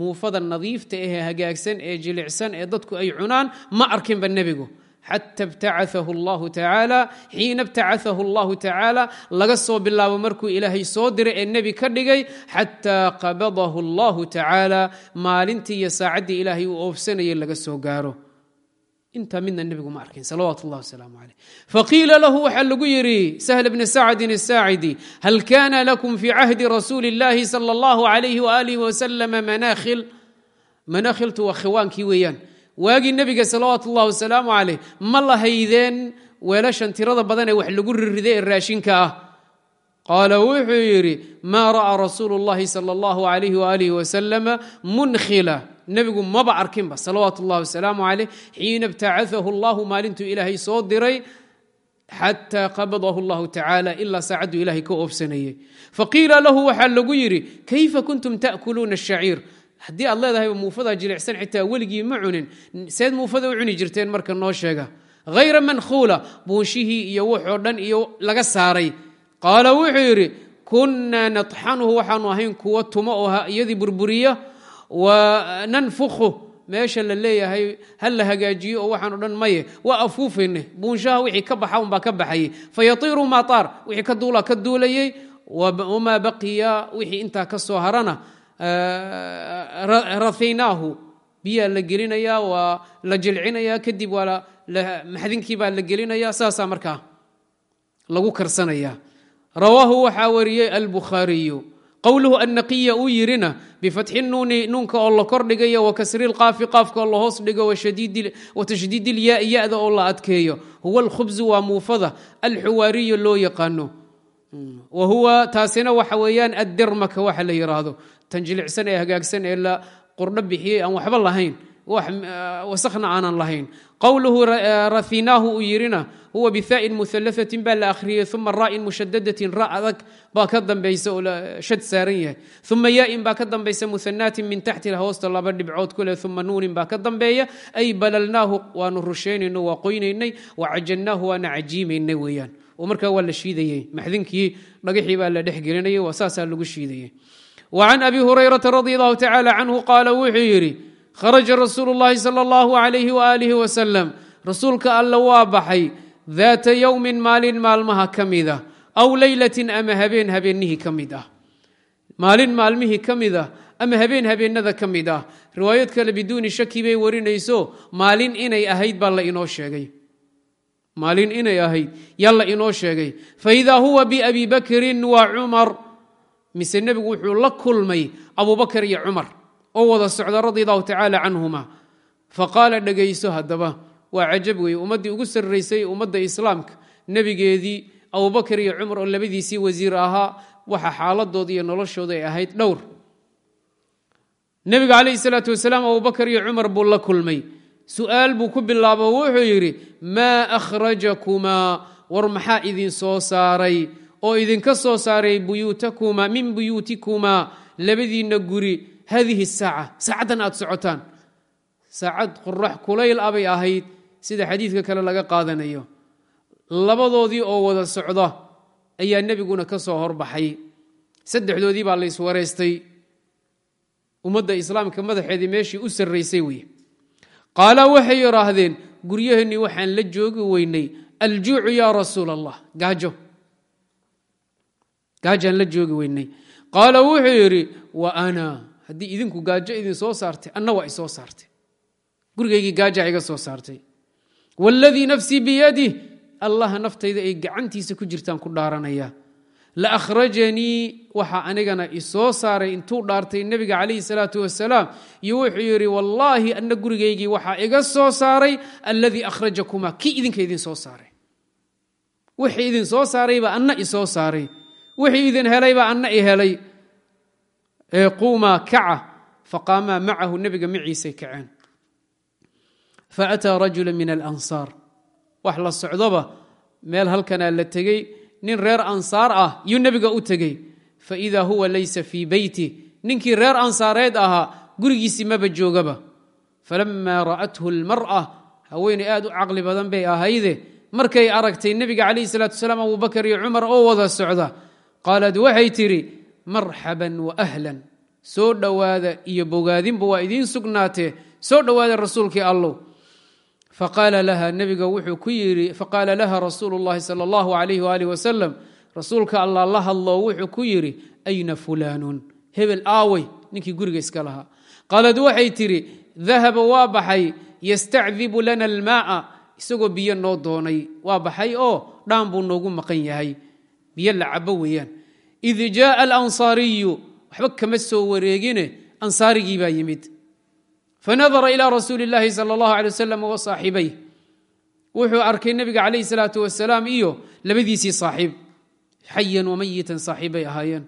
Speaker 1: muufada nadiifta ahee hagaagsan ee jilicsan ee dadku ay cunaan ma arkinba nebigu. Xata ibtacaahu allahu tacaala xiina ibtacaahu allahu tacaala laga soo bilaabo markuu ilaahay soo diray ee nebi ka dhigay xataa qabadahu allahu tacaala maalintii iyo saacaddii ilaahay uu oofsanayay laga soo gaaro intaa midna nebigu ma arkin salawaatu ullahi wasalaamu caleyh faqiila lahu waxaa lagu yidhi sahl bni sacdin asaacidi hal kana lakum fii cahdi rasuuli اllahi sala allahu alayhi waalihi wasalama manaakhil manaakhiltu waa khiwaankii weeyaan. Waagii nebiga salawaatu ullahi wasalaamu caleyh ma lahaydeen weelashan tirada badan ee wax lagu ririda ee raashinka ah? Qaala wuxuu yidhi maa ra'aa rasuulu اllahi sala allahu alayhi waalihi wasalama munkhila nebigu maba arkinba salawaatu ullahi wasalaamu caleyh xiina ibtacaahu allahu maalintuu ilaahay soo diray xataa qabadahu allahu tacaala ilaa saacaddu ilahay ka oofsanayey faqiila lahu waxaa lagu yidhi kayfa kuntum ta'kuluuna ashaciir haddii aad leedahay muufada jilicsan xitaa weligii ma cunin. Seed muufada u cuni jirteen marka noo sheega. Hayra mankhuula buunshihii iyo wuxoo dhan iyo laga saaray. Qaala wuxuu yidhi kunnaa natxanuhu waxaanu ahayn kuwa tumo oo iyadii burburiya wa nanfukhu meesha la leeyahay ha la hagaajiyo oo waxaan o dhan maye waa afuufayne buunshaha wixii ka baxa unbaa ka baxayay fayatiiru maa taar wixii ka duula ka duulayey wamaa baqiya wixii intaa ka soo harana rahaynaahu biyaa la gelinayaa waa la jilcinayaa kadib qowluhu annaqiya uu yidhina bifatxi nuuni nuunka oo la kordhigayo wa kasri lqaafi qaafka oo la hoos dhigo wa tashdiid ilyaai ya-da oo la adkeeyo. Huwa alkhubzu waa muufada. Alxuwaariyu loo yaqaano. Wa huwa taasina waxa weeyaan addirmaka waxa la yidhaahdo tan jilicsan ee hagaagsan ee la qurdho bixiyey aan waxba lahayn wasakhna aanan lahayn. Qowluhu rahinaahu uu yidhina huwa bihaa'in muhalaatin baa la akhriyey uma raa'in mushadadatin ra adag baa ka dambaysa oo shad saaran yahay. Uma yaa'in baa ka dambaysa muhanaatin min taxti hoosta laba dhibcood ku leh uma nuunin baa ka dambeeya. Ay balalnaahu waanu rushaynayno waa qoynaynay wa cajannaahu waana cajiimaynay weeyaan. Oo markaa waa la shiidayey maxdinkii dhagaxii baa la dhex gelinayay waa saasaa lagu shiidayey wa can abi hurayrata radi allahu tacaala canhu qaala wuxuu yidhi kharaja rasuulu llahi sala allahu alayhi waaalihi wasalam rasuulka alla waa baxay daata yowmin maalin maalmaha ka mid ah aw leylatin ama habeen habeennihii ka mid ah. Maalin maalmihii ka mid ah ama habeen habeennada ka mid ah. Riwaayad kale biduuni shaki bay warinayso maalin inay ahayd baa la inoo sheegay. Maalin inay ahayd yaa la inoo sheegay. Faidaa huwa biabi bakrin wa cumar mise nebigu wuxuu la kulmay abubakar iyo cumar oo wada socda radi allahu tacaala canhuma. Faqaala dhegayso haddaba waa cajab weeye ummaddii ugu sarraysay ummadda islaamka nebigeedii abubakar iyo cumar oo labadiisii wasiir ahaa waxa xaaladooda iyo noloshooda ay ahayd dhowr. Nebiga calayhi salaatu wasalaam abubakar iyo cumar buu la kulmay. Su'aal buu ku bilaabo wuxuu yidhi maa akhrajakumaa war maxaa idin soo saaray? Oo idinka soo saaray buyuutakumaa min buyuutikumaa labadiinna guri hadihi saaca saacaddan aad socotaan saacad qorax kulayl abay ahayd sida xadiidka kale laga qaadanayo labadoodii oo wada socda ayaa nebiguna ka soo horbaxay saddexdoodii baa la iswareystay ummadda islaamka madaxeedii meeshii u sarraysay wey qaala waxay yidhaahdeen guryaheennii waxaan la joogi weynay aljuucu yaa rasuul allah gaajo gaajaan la joogi weynay qaala haddii idinku gaajo idin soo saartay anna waa isoo saartay. Gurigaygii gaajaa iga soo saartay. Wاladii nafsii biyadih allaha naftayda ay gacantiisa ku jirtaan ku dhaaranaya. La akhrajanii waxaa anigana isoo saaray intuu dhaartay nebiga calayhi salaatu wasalaam iyo wuxuu yidhi wallaahi anna gurigaygii waxaa iga soo saaray alladii akhrajakuma. Kii idinka idin soo saaray. Wixii idin soo saaraybaa anna isoo saaray. Wixii idin helaybaa anna i helay ee quumaa kaca faqaamaa macahu nebiga maciisay kaceen. Faataa rajula min alansaar wax la socdoba meel halkanaa la tegey nin reer ansaar ah yuu nebiga u tegey. Faidaa huwa laysa fii beyti ninkii reer ansaareed ahaa gurigiisii maba joogaba. Falamaa ra'athu almar'a haweeney aad u caqli badan bay ahayde. Markay aragtay nebiga calayhi salaatu wasalaam abubakar iyo cumar oo wada socda qaalad waxay tidhi marxaban wa ahlan. Soo dhowaada iyo bogaadinba waa idiin sugnaatee soo dhowaada rasuulkii allow faqaala laha nebiga wuxuu ku yidhi faqaala laha rasuulu llahi allahu alayh waalih wasalam rasuulka allah la hadlo wuxuu ku yidhi ayna fulaanun? Hebel aawey ninkii guriga iska lahaa. Qaalad waxay tidhi dahaba waa baxay. Yastacdibu lana almaaa. Isagoo biyo noo doonay. Waa baxay oo dhaan buu noogu maqan yahay. Biyo la cabo weeyaan id jaaa alansaariyu waxba kama soo wareegine ansaarigii baa yimid fanadara ilى rasuuli اllahi salى اllahu alay wasalam wa saaxibayh wuxuu arkay nebiga calayh salaatu wasalaam iyo labadiisii saaxiib xayan wamayitan saaxiibbay ahaayeen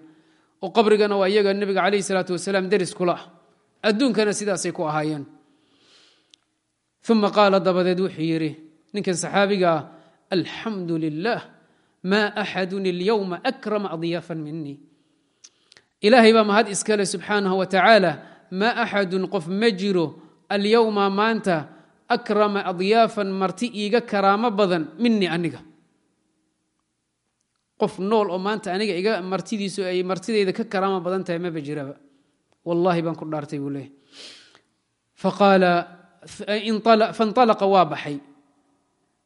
Speaker 1: oo qabrigana waa iyaga nebiga calayh salaatu wasalaam deris kula ah adduunkana sidaasay ku ahaayeen uma qaala dabadeed wuxuu yidhi ninkan saxaabiga ah alxamdu lilah ma axadu اlyowma akrama dyaafan minii ilaahay baa mahad iskale subxaanahu wa tacaala maa axadun qof ma jiro alyowma maanta akrama adyaafan marti iiga karaamo badan minii aniga. Qof nool oo maanta aniga iga martidiisu ay martidayda ka karaamo badan tahay maba jiraba. Wallaahi baan ku dhaartay buu leeyahy faqaala fainطalaqa waa baxay.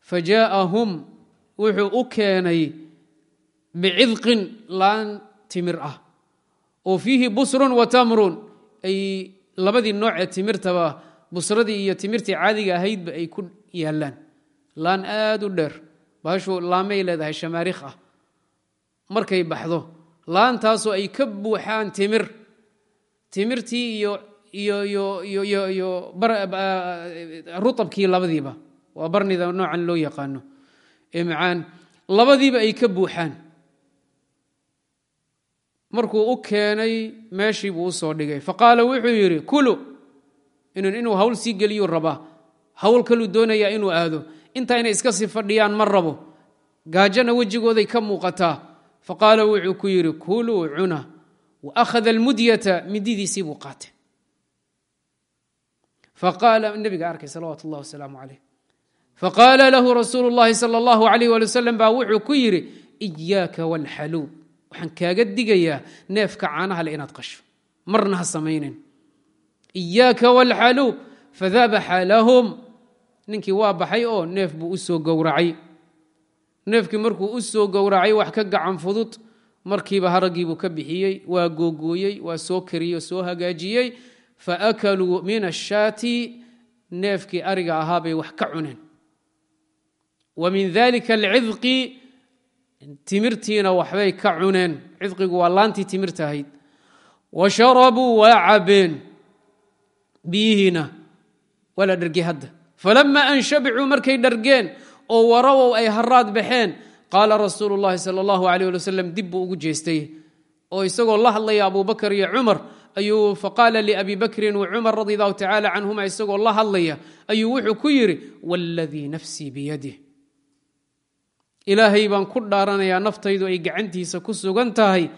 Speaker 1: Fajaa'ahum wuxuu u keenay bicidqin laan timir ah oo fiihi busrun wa tamrun. Ay labadii noocee timirtaba busradii iyo timirtii caadiga ahaydba ay ku yaalaan laan aad u dheer baashu laamay leedahay shamaarikh ah. Markay baxdo laantaasoo ay ka buuxaan timir. Timirtii iyo iyo iyo iyo rutabkii labadiiba. Waa barnida noocan loo yaqaano ee macaan labadiiba ay ka buuxaan. Markuu u keenay meeshii buu u soo dhigay. Faqaala wuxuu yidhi kulu inuu hawl sii geliyuu rabaa hawl kaluu doonayaa inuu aado. Intaa inay iska sii fadhiyaan ma rabo. Gaajana wejigooday ka muuqataa. Faqaala wuxuu ku yidhi kuluu cuna. Wa akhada almudyata. Mididiisii buu qaatay. Faqaala nebiga arkay salawaatu اllah wasalaamu calayh faqaala lahu rasuulu اllahi salى اllahu alayh wali wasalam baa wuxuu ku yidhi iyaaka wاlxaluub waxaan kaaga digayaa neefka caanaha le inaad qasho marna ha samaynin iyaaka wاlxaluub fadabaxa lahum ninkii waa baxay oo neef buu u soo gowracay neefkii markuu u soo gowracay wax ka gacan fudud markiiba haraggiibuu ka bixiyey waa googooyey waa soo kariyey soo hagaajiyey faakaluu min ashaati neefkii ariga ahaabay wax ka cuneen wa min dalika alcidqi timirtiina waxbay ka cuneen. Cidqigu waa laantii timirta ahayd. Wa sharabuu waa cabeen biyihiina waa la dhergey hadda. Falama an shabicuu markay dhargeen oo warawow ay haraad baxeen qaala rasuulu llahi allahu alayh ali wasalam dib buu ugu jeestay. Oo isagoo la hadlaya abubakar iyo cumar ayuu faqaala liabi bakrin wacumar radi allahu tacaala canhuma isagoo la hadlaya ayuu wuxuu ku yidhi waladii nafsii biyadih ilaahay baan ku dhaaranayaa naftaydu ay gacantiisa ku sugan tahay.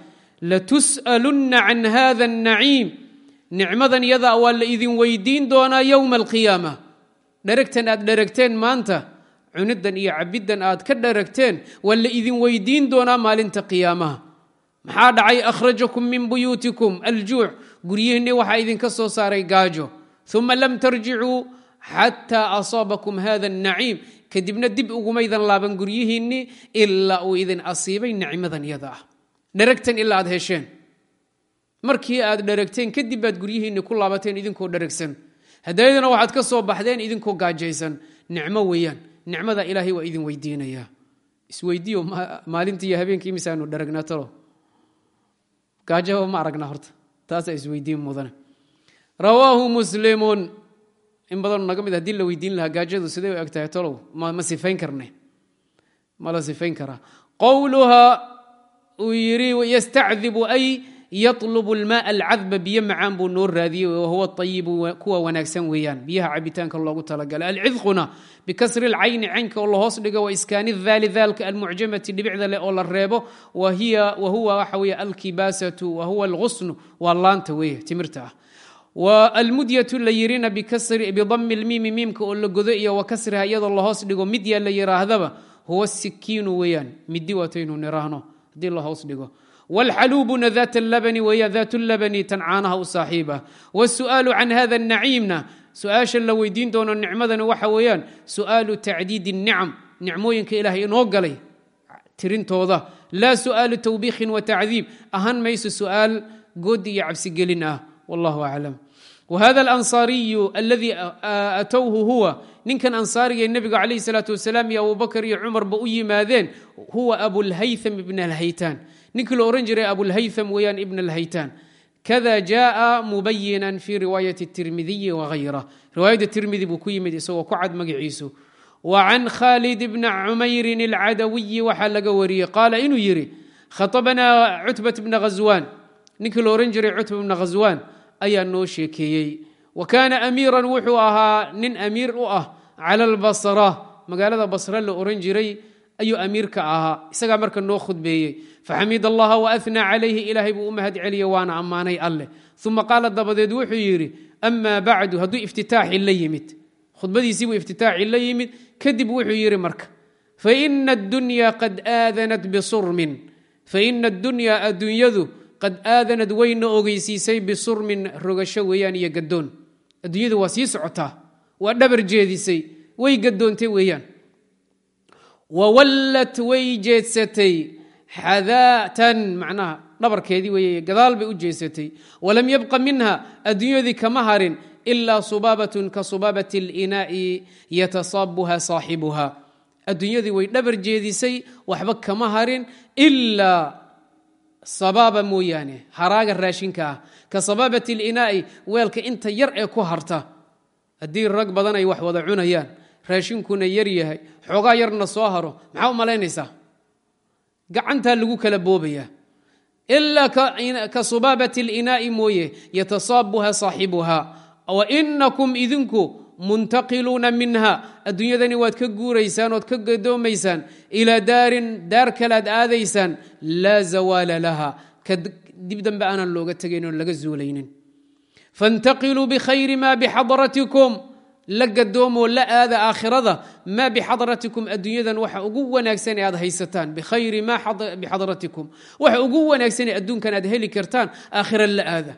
Speaker 1: Latus'alunna can hada annaciim. Nicmadan yadaa waa la idin weydiin doonaa yowma alqiyaama dheragtan aad dheragteen maanta cunidan iyo cabiddan aad ka dheragteen waa la idin weydiin doonaa maalinta qiyaamaha. Maxaa dhacay? Akhrajakum min buyuutikum aljuuc. Guryihiinni waxaa idinka soo saaray gaajo. Uma lam tarjicuu xataa asaabakum hada annaciim kadibna dib ugumaydan laaban guryihiinni ilaa uu idin asiibay nicmadan yada ah. Dheragtan ilaa aad hesheen. Markii aad dheragteen kadib baad guryihiinni ku laabateen idinkoo dheragsan hadaydana waxaad ka soo baxdeen idinkoo gaajaysan. Nicmo weeyaan. Nicmada ilaahay waa idin weydiinaya. Isweydiiyo maalintii habeenkii misaanu dheragnaa talo. Gaajaba ma aragnaa horta. Taasaa isweydiin mudane rawaahu muslimun in badanoo naga mid haddii la weydiin lahaa gaajadu sidee u egtahay talow ma sifayn karne. Ma la sifayn karaa qowluhaa uu yidhi yastacdibu ay yatlubu almaaa alcadba biyo macaan buu noo raadiyey wahuwa ayibu kuwa wanaagsan weeyaan. Biyaha cabitaanka loogu talagalay. Alcidquna bikasri alcayni caynka oo lahoos dhigo wa iskaani daali daalka almucjamati dhibicda leh oo la reebo wahuwa waxa weeye alkibaasatu wahuwa algusnu waa laanta weeye timirta ah waalmudyatu la yirina bidami lmiimi miimka oo la godo iyo wakasriha iyadoo lahoos dhigo midya la yiraahdaba huwa sikiinu weeyaan midi waataynu niraahno hadii lahoos dhigo wاlxaluubuna dat labni weeyaan dat labni tan caanaha u saaxiib ah wاsu'aalu can hada الnaciimna su-aasha la weydiin doono nicmadani waxa weeyaan su'aalu tacdiid الnicam nicmooyinka ilahay inoo galay tirintooda laa su'aalu tawbiikin watacdiib ahan mayso su'aal goodi iyo cabsigelin ah wallahu aclam whada alansaariyu aladii atowhu huwa ninkan ansaarigae nebiga calayh salaatu wasalaam iyo abubakr iyo cumarba u yimaadeen huwa abulhaytham ibn alhaytaan ninkii la ohan jiray abulhaytham weeyaan ibn alhaytaan kada jaءa mubayinan fi riwaayati tirmidiyi wahayra riwaayadda tirmidi buu ku yimid isagoo ku cad magaciisu wa can khalid bna cumayrin alcadawiyi waxaa laga wariyey qaala inuu yidhi khaطbanaa cutbat bna ghaswaan ninkii la ohan jiray cutba bna ghaswaan ayaa noo sheekeeyey. Wa kaana amiiran wuxuu ahaa nin amiir u ah cala albasra magaalada basre la ohan jiray ayuu amiirka ahaa isagaa marka noo khudbeeyey. Faxamid allaha waathnaa calayhi ilaahay buu u mahad celiyey waana ammaanay alleh uma qaala dabadeed wuxuu yidhi amaa bacdu hadduu iftitaaxi la yimid. Khudbadiisiibuu iftitaaxi la yimid kadib wuxuu yidhi marka faina addunya qad aadanat bisurmin. Faina addunyaa adduunyadu qad aadanad wayna ogeysiisay bisurmin rogasho weeyaan iyo gadoon adduunyadu waa sii socotaa waa dhabar jeedisay way gadoontay weeyaan. Wawallat way jeedsatay xadaatan macnaha dhabarkeedii wey gadaal bay u jeesatay walam yabqa minha adduunyadii kama harin ilaa subaabatun ka subaabati اlinaa'i yatasaabuha saaxibuha. Adduunyadii way dhabar jeedisay waxba kama harin ilaa sabaaba mooyaane haraaga raashinka ah ka sabaabati اlinaa'i weelka inta yar ee ku harta. Haddii rag badan ay wax wada cunayaan raashinkuna yar yahay xoogaa yarna soo haro maxaa u malaynaysaa gacantaa lagu kala boobaya ilaa ka subaabati اlinaa'i mooye yatasaabuha saaxibuha. Wainakum idinku muntaqiluuna minha. Adduunyadani waad ka guuraysaan ood ka gadoomaysaan. Ilaa daarin daar kalead aadaysaan. Laa zawaala laha. Ka dib dambe aanan looga tegayn oon laga zuulaynin. Faاntaqiluu bikhayri ma bixadratikum la gadoomoo la aada aakhirada. Maa bixadratikum adduunyadan waxa ugu wanaagsan ee aad haysataan. Bikhayri ma bixadratikum waxa ugu wanaagsan ee adduunkan aad heli kartaan aakhira la aada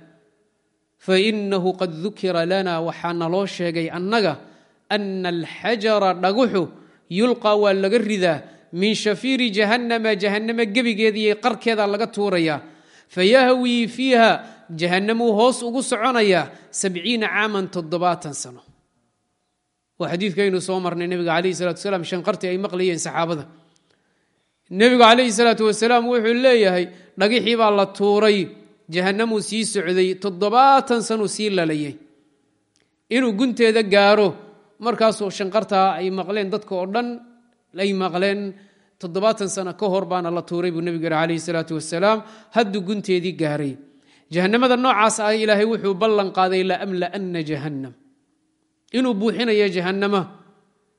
Speaker 1: fainahu qad dukira lana waxaa naloo sheegay annaga ana alxajara dhaguxu yulqa waa laga ridaa min shafiiri jahannama jahannama gebigeeda iyo qarkeeda laga tuurayaa fayahwii fiiha jahannamuu hoos ugu soconayaa sabciina caaman toddobaatan sano waa xadiidkaynu soo marnay nebiga calayhi salatu wasalaam shanqartii ay maqlayeen saxaabada nebigu calayhi salaatu wasalaam wuxuu leeyahay dhagixii baa la tuuray jahanamuu sii socday toddobaatan sanuu sii lalayay. Inuu gunteeda gaaro markaasuu shanqartaa ay maqleen dadka oo dhan ay maqleen toddobaatan sano ka hor baana la tuuray buu nebigu yihi calayhi salaatu wasalaam hadduu gunteedii gaaray. Jahanamada noocaas ah ilaahay wuxuu ballan qaaday laamla'na jahannam. Inuu buuxinayo jahannama.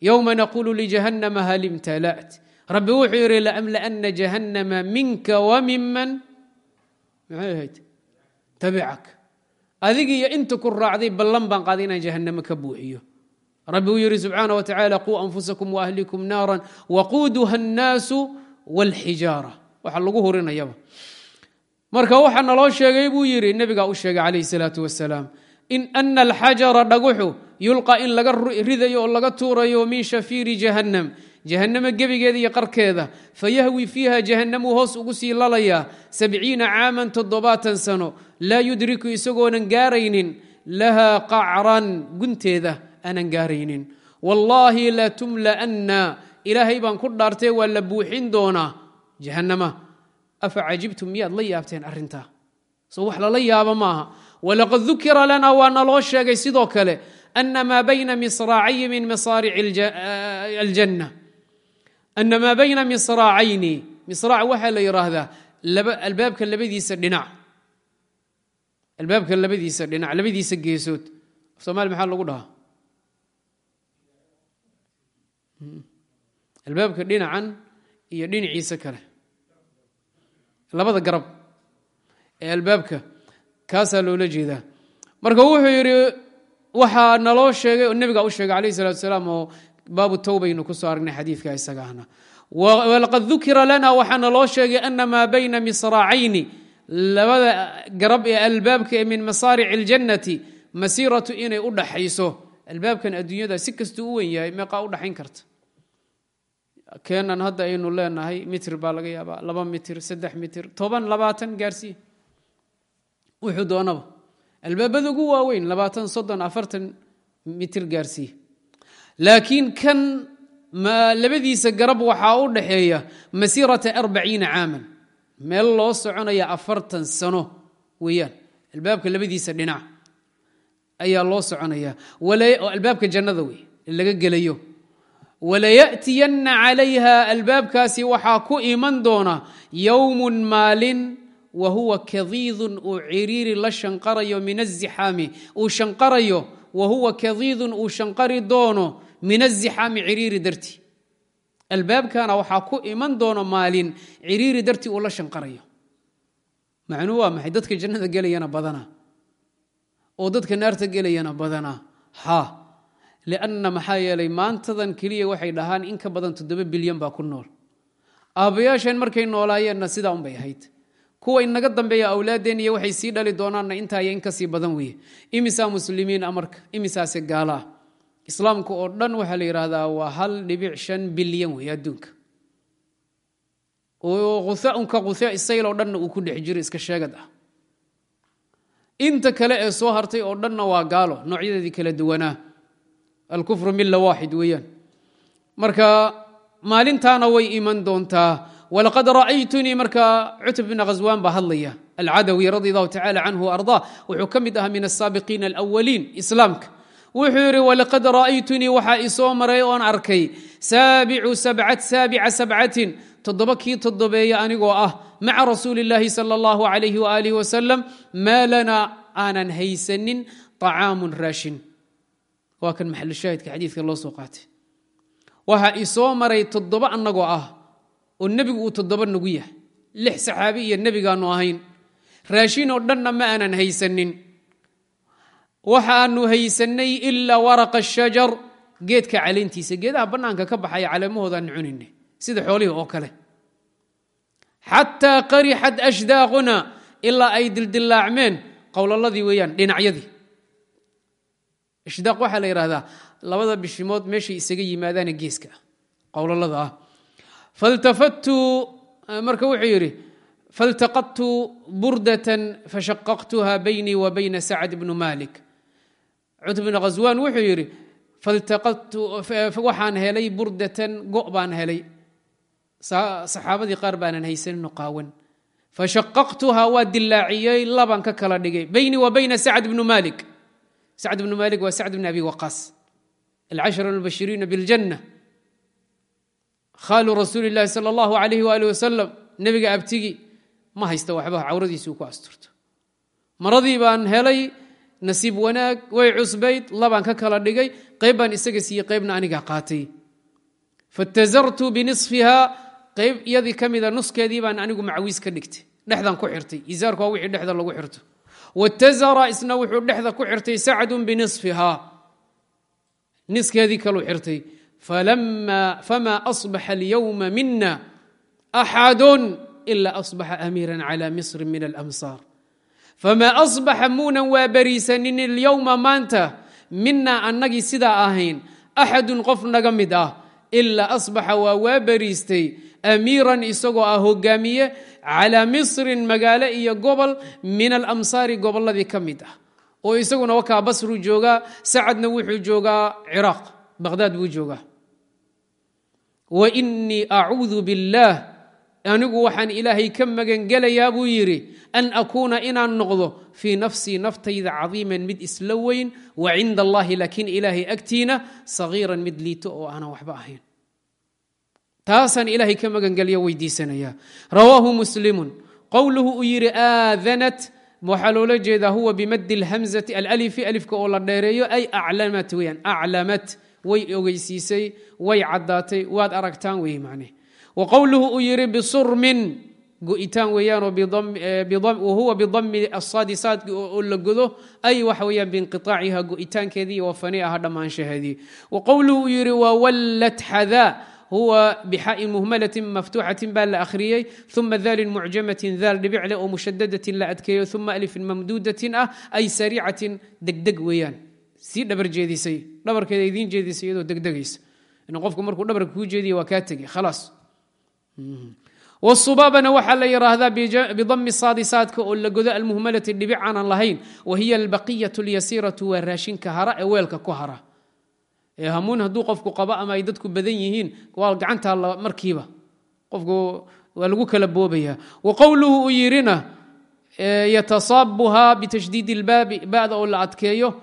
Speaker 1: Yowma naqulu lijahannama hal imtala'ت rabbi wuxuu yidhi laamla'na jahannama minka wamiman maxay ahayd tabicak. Adigi iyo inta ku raacday ballan baan qaaday inaan jahannamo ka buuxiyo. Rabbi uu yidhi subxaana wa tacala quu anfusakum waahlikum naaran waquuduha annaasu wاlxijaara waxa lagu hurinayaba. Marka waxa naloo sheegay buu yidhi nebigaa u sheegay calayh salaatu wasalaam in ana alxajara dhaguxu yulqa in laga ridayo oo laga tuurayo min shafiiri jahannam jahannamo gebigeeda iyo qarkeeda. Fayahwi fiiha jahannamuu hoos ugu sii lalayaa sabciina caaman toddobaatan sano. Laa yudriku isagoonan gaaraynin lahaa qacran gunteeda aanan gaaraynin. Wallaahi latumla'anna ilaahay baan ku dhaartay waa la buuxin doonaa jahannama. Afa cajibtum miyaad la yaabteen arrintaa soo wax lala yaabo maaha. Walaqad dukira lana waa naloo sheegay sidoo kale ana maa bayna misraacayi min masaarici aljanna ana maa bayna misraacayni misraac waxaa la yidhaahdaa albaabka labadiisa dhinac albaabka labadiisa dhinac labadiisa geesood af somaali maxaa lagu dhahaa albaabka dhinacan iyo dhinaciisa kale labada garab ee albaabka kaasaa loola jeedaa marka wuxuu yidhi waxaa naloo sheegay oo nebiga u sheegay baabu towbaynu ku soo aragnay xadiidka isaga ahna. Walaqad dukira lana waxaa naloo sheegay ana maa bayna misraacayni labada garab ee albaabka ee min masaarici اljannati masiiratu inay u dhaxayso. Albaabkan adduunyada si kastuu u wen yahay meeqaa u dhaxayn karta. Keenan hadda aynu leenahay mitir baa laga yaabaa laba mitir saddex mitir toban labaatan gaarsiiya wuxuu doonaba albaabada ugu waaweyn labaatan soddon afartan mitir gaarsiiya laakiin kan labadiisa garab waxaa u dhaxeeya masiirata arbaciina caaman. Meel loo soconaya afartan sano weeyaan. Albaabka labadiisa dhinac ayaa loo soconaya. Albaabka jannada wey laga gelayo. Walaya'tiyanna calayha albaabkaasi waxaa ku iman doona yowmun maalin wa huwa kadiidun uu ciriiri la shanqarayo min azixaami uu shanqarayo wa huwa kadiidun uu shanqari doono min azixaami ciriiri darti. Albaabkana waxaa ku iman doono maalin ciriiri darti uu la shanqarayo. Macnuu waa maxay? Dadka jannada gelayana badana. Oo dadka naarta gelayana badana. Ha! Lianna maxaa yeelay maantadan keliya waxay dhahaan in ka badan toddoba bilyan baa ku nool. Aabbayaasheen markay noolaayeenna sidaa unbay ahayd. Kuwa inaga dambeeya awlaaddeen iyo waxay sii dhali doonaanna intaaya in ka sii badan weeye. Imisaa muslimiin amarka imisaase gaalaa islaamka oo dhan waxaa la yidhaahdaa waa hal dhibic shan bilyan wey adduunka. Oo uhaunka kutha isayl oo dhanna uu ku dhex jiro iska sheegad ah. Inta kale ee soo hartay oo dhanna waa gaalo noocyadeedii kala duwanaa alkufru milla waaxid weeyaan. Marka maalintaana way iman doontaa. Walaqad ra'aytunii marka cutb bn khaswaan baa hadlaya alcadawi radi allahu tacala canhu ardaa wuxuu ka mid ahaa min asaabiqiina alawaliin islaamka wuxuu yidhi walaqad ra'aytunii waxaa isoo maray oon arkay. Saabicu saabica sabcatin toddoba kii toddobeeya anigoo ah maca rasuuli illaahi sal allahu alayhi waaalih wasalam maa lana aanan haysanin acaamun raashin. Waa kan maxalushaahidka xadiidka loo soo qaatay. Waxaa i maray toddoba annagoo ah oo nebigu uu toddoba nagu yahay lix saxaabi iyo nebigaanu ahayn. Raashin oo dhanna ma aanan haysanin waxaanu haysanay ilaa waraqa shajar. Geedka caleentiisa geedaha bannaanka ka baxaya caleemahoodaanu cunine sida xoolihii oo kale. Xataa qarixat ashdaaquna ilaa ay dildilaacmeen qowlaladii weeyaan dhinacyadii. Ishdaaq waxaa la yidhahdaa labada bishimood meeshay isaga yimaadaane geeska. Qowlalada ah. Faltafattu marka wuxuu yidhi faltaqadtu burdatan fashaqaqtuha baynii wa bayna sacd bnu malik cutb bn khaswaan wuxuu yidhi waxaan helay burdatan go' baan helay saxaabadii qaar baanan haysanino qaawan fashaqaqtuha waa dilaaciyey laban ka kala dhigay baynii wa bayna sacd bnu malik sacd bnu malik waa sacd bn abi waqaas alcashara albashiriina biاljanna khaalu rasuuli اllahi salى اllahu alayh wali wasalam nebiga abtigi ma haysta waxba cawradiisuu ku asturto maradii baan helay nasiib wanaag way cusbayd labaan ka kala dhigay qayb baan isaga siiyey qaybna aniga qaatay. Fatazartu binisfiha qayb iyadii ka mida nuskeedii baan anigu macawiis ka dhigtay. Dhexdan ku xirtay izaarku waa wixii dhexda lagu xirto. Watazara isna wuxuu dhexda ku xirtay sacdun binisfiha. Niskeedii kaluu xirtay. Fama asbaxa alyowma mina axadun ila asbaxa amiira cala misri min alamsaar fama asbaxa muunan waa bariisanin alyowma maanta minaa annagii sidaa ahayn axadun qof naga mid ah ilaa asbaxa waa waa bariistay amiiran isagoo ah hogaamiye calaa misrin magaalo iyo gobol min alamsaari gobolladii ka mid ah oo isaguna wakaa basruu joogaa sacadna wuxuu joogaa ciraaq baqhdaad buu joogaa wa inii acuudu biاllaah anigu waxaan ilaahay ka magangelayaa buu yidhi an akuuna inaan noqdo fii nafsii naftayda cadiiman mid isla weyn wa cinda allahi laakiin ilaahay agtiina sagiiran mid liito oo aanan waxba ahayn. Taasaan ilaahay ka magangelya weydiisanaya rawaahu muslimun. Qowluhu uu yidhi aadanat. Waxaa loola jeedaa huwa bimadi اlhamzati alalifi alifka oo la dheereeyo ay aclamat weyaan aclamat. Way ogeysiisay way caddaatay waad aragtaan wey macne wqowluhu uu yidhi bisurmin go'itaan weyaanoo eh, wahuwa bidammi asaadi saadkii oo la godo ay waxa weyaan biinqiaaciha go'itaankeedii wafani aha dhammaanshahadii waqowluhu uu yidhi wawallat xadaa huwa bxain muhmalatin maftuuxatin baa la akhriyey uma daalin mucjamatin daal dhibicle oo mushadadatin la adkeeyo uma alifin mamduudatin ah ay sariicatin degdeg weyaan sii dhabar jeedisay dhabarkeeda idiin jeedisay iyadoo degdegaysa in qofku markuu dhabarka kuu jeediya waa kaa tegey khalaas wsubaabana waxaa la yidhaahdaa bidami saadisaadka oo la godo almuhmalati dhibic aanan lahayn wa hiya albaqiyat اlyasiiratu waa raashinka hara ee weelka ku hara hamuun hadduu qofku qabo ama ay dadku badan yihiin waa gacanta markiiba qofku waa lagu kala boobaya wa qowluhu u yidhina yatasaabuha bitashdiid اlbaabi bada oo la adkeeyo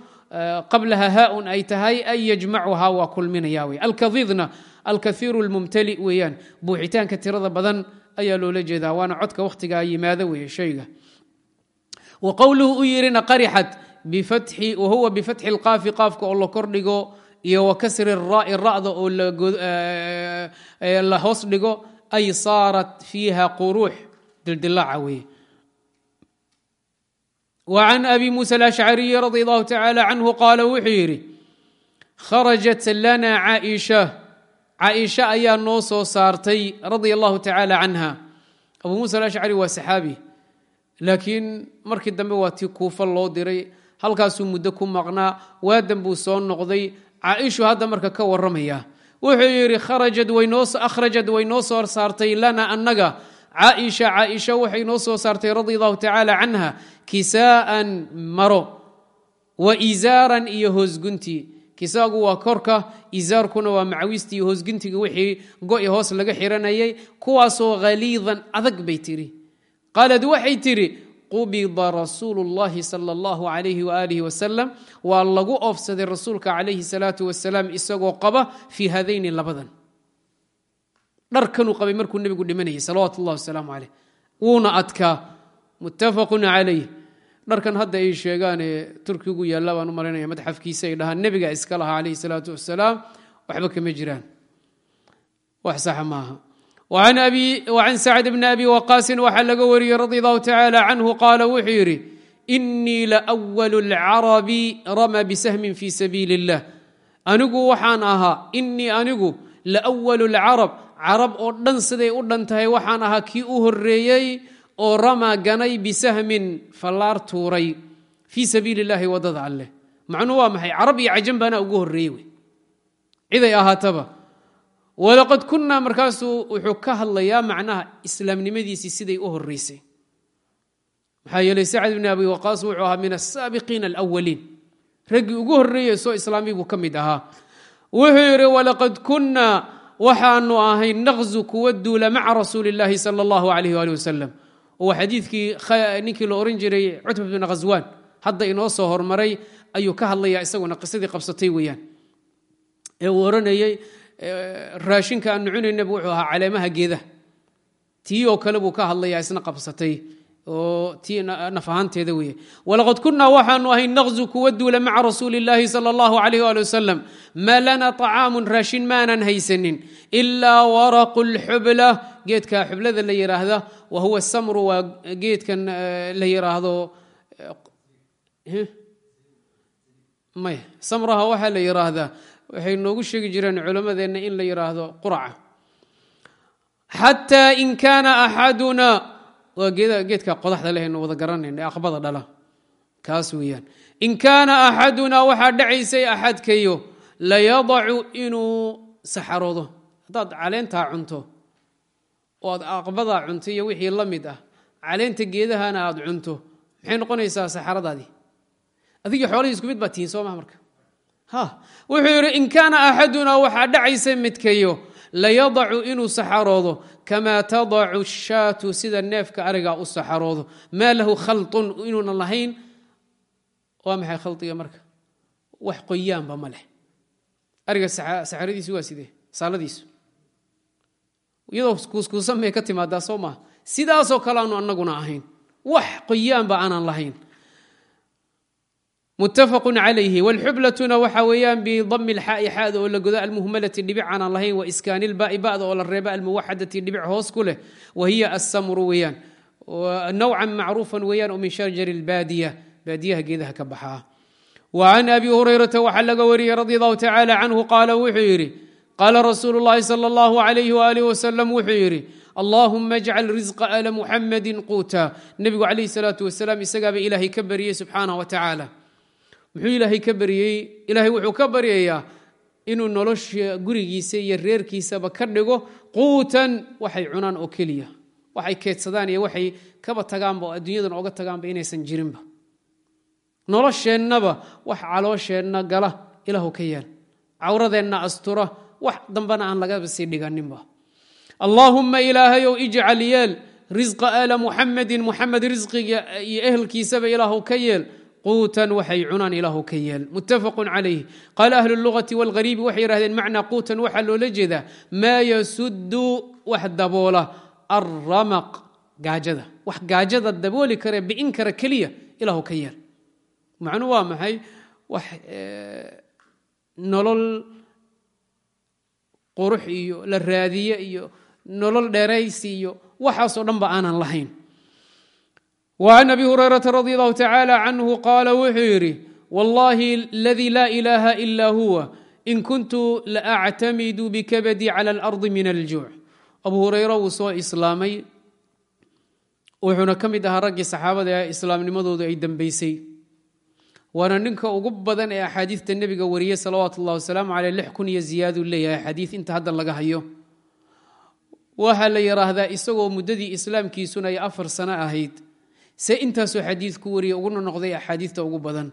Speaker 1: qablaha haa-un ay tahay ay yajmacuhaa waa kulminaya w alkaidna alkaiiru اlmumtali weeyaan. Buuxitaanka tirada badan ayaa loola jeedaa waana codka wakhtigaa yimaado weeye shayga. Wa qowluhu uu yidhina qarixat wahuwa bifatxi اlqaafi qaafka oo la kordhigo iyo wa kasri raai ra'da oo la hoos dhigo ay saarat fiiha quruux. Dildilaaca weeye. Can abi muusa alashcariyi radi allahu tacaala canhu qaala wuxuu yidhi kharajat lana caaisha caaisha ayaa noo soo saartay radia allahu tacaala canha abu muusa alashcari waa saxaabi laakiin markii dambe waa tii kuufa loo diray. Halkaasuu muddo ku maqnaa waadan buu soo noqday. Caaishu hadda marka ka waramaya wuxuu yidhi akhrajad way noo soo saartay lana annaga. Caaisha caaisha waxay noo soo saartay radi allahu tacaala canha kisaa'an maro wa isaaran iyo hoosguntii kisaagu waa korka isaarkuna waa macawiistii hoosguntiga wixii go'i hoos laga xiranayay kuwaasoo haliidan adag bay tidhi qaalad waxay tidhi qubida rasuulu اllahi salى اllahu alayh waalih wasalam waa lagu oofsaday rasuulka calayhi salaatu wasalaam isagoo qaba fii hadayni labadan dharkanuu qabay markuu nebigu dhimanayay salawaatu اllah wasalaamu caleyh wuuna adkaa muttafaqu calayh dharkan hadda ay sheegaanee turkigu yaalla baan u malaynaya madxafkiisa ay dhahaan nebiga iska lahaa calayhi salaatu wasalaam waxba kama jiraan wax saxa maaha وعن sacد بن أbي وقاaصi waxaa laga wariyey radي الlه taعالى عnه qaala wuxuu yidhi إنii laأول الcرب rmى bshmi fي sabiiل الlah anigu waxaan ahaa إنii anigu laأول الcarab carab oo dhan siday u dhan tahay waxaan ahaa kii u horeeyey oo ramaa ganay bisahmin fallaar tuuray fii sabiili illaahi waddada alleh macnuu waa maxay? Carab iyo cajan baana ugu horreeyey wey ciday ahaataba. Walaqad kunnaa markaasuu wuxuu ka hadlayaa macnaha islaamnimadiisii siday u horraysay maxaa yeelay sacad bni abi waqaas wuxuu ahaa min asaabiqiina alawaliin raggii ugu horreeyey soo islaamiy buu ka mid ahaa. Wuxuu yidhi walaqad kunnaa waxaanu ahay naqsu kuwa duula maca rasuuli illaahi sala allahu calayh waali wasalam oo xadiidkii ninkii la oran jiray cutba bn khaswaan hadda inoo soo hormaray ayuu ka hadlaya isaguna qisadii qabsatay weyaan ee uu oranayey raashinka aan nucunaynaba wuxuu ahaa caleemaha geedaha. Tii oo kale buu ka hadlayaa isna qabsatay oo tii naf ahaanteeda weeye. Walaqad kunaa waxaanu ahay naqzu kuwa duula maca rasuuli sala allahu calayh ali wasalam ma lana طacaamun raashin maanan haysanin ilaa waraqu lxubla geedka xublada la yidhaahda wa huwa samru waa geedkan la yidhaahdo maya samraha waxaa la yidhaahdaa waxay noogu sheegi jireen culammadeenna in la yidhaahdo quraca xataa in kaana axaduna waa geedka qodaxda lehaynu wada garanayna ee aqbada dhala. Kaas weeyaan. In kaana axaduna waxaa dhacaysay axadkayo layadacu inuu saxaroodo. Haddaad caleentaa cunto oo aad aqbadaa cunto iyo wixii la mid ah. Caleenta geedahana aad cunto. Maxay noqonaysaa saxaradaadii adigii xoolihii isku mid baa tihiin soo maha marka? Wuxuu yidhi in kaana axaduna waxaa dhacaysa midkayo layadacu inuu saxaroodo kamaa tadacu shaatu sida neefka arigaa u saxaroodo. Maa lahu khalun inuunan lahayn. Waa maxay khaliga marka? Wax qoyaanba ma leh. Ariga saxaradiisu waa sidee? Saaladiisu iyadoo kuuskuusan may ka timaadaa soo maha sidaasoo kale aanu anaguna ahayn. Wax qoyaanba aanan lahayn. Muttafaqu calayhi. Wlxublatuna waxa weeyaan bidami lxaai xaada oo la almuhmalati dhibic aanan lahayn wa iskaani lbaai bada oo la reeba almuwaxadati dhibic hoos ku leh. Wa hiya assamru weeyaan. Nawcan macruufan weeyaan oo min shajari lbaadiya baadiyaha geedaha ka baxaa wa can abi hurayrata waxaa laga wariyey radi allahu tacala canhu qaala wuxuu yidhi qaala rasuulu llahi sala allahu alayh waalih wasalam wuxuu yidhi allahuma ajcal risqa ala muxamadi quuta nebigu calayhi salaatu wasalaam isagaaba ilaahay ka bariyey subxaanah wa tacaala muxuu ilaahay ka baryey ilaahay wuxuu ka baryayaa inuu nolosha gurigiisa iyo reerkiisaba ka dhigo quutan waxay cunaan oo keliya waxay keedsadaan iyo waxay kaba tagaanba oo adduunyadan oga tagaanba inaysan jirinba nolosheennaba wax caloosheenna gala ilaahu ka yeel cawradeenna astura wax dambana aan lagaba sii dhiganinba. Allaahumma ilaahayow ijcal yeel risqa aala muxamedin muxamed risqiga iyo ehelkiisaba ilaahu ka yeel. Quutan waxay cunaan ilaahu ka yeel. Muttafaqu calayh qaala ahlu lugati wاlghariibi waxay yidhahdeen macnaa quutan waxaa loola jeedaa maa yasudu wax daboola alramaq gaajada. Wax gaajada dabooli kare bicin kara keliya ilaahu ka yeel. Macnuu waa maxay? Wax nolol qurux iyo la raadiye iyo nolol dheeraysi iyo waxaasoo dhanba aanan lahayn. An abi hurayrata radi allahu tacaala canhu qaala wuxuu yidhi wallaahi ladii laa ilaaha ilaa huwa in kuntu la actamidu bikabadii cala alardi min aljuuc abu hureyre wuu soo islaamay. Wuxuuna ka mid ahaa raggii saxaabada waana ninka ugu badan ee axaadiista nebiga wariyey salawaatu ullahi wasalaamu caleyh lix kun iyo ziyaaduu leeyahay. Xadiid inta haddan laga hayo. Waxaa la yidhaahdaa isagoo muddadii islaamkiisuna ay afar sano ahayd. Se intaasoo xadiid ku wariya uguna noqday axaadiista ugu badan.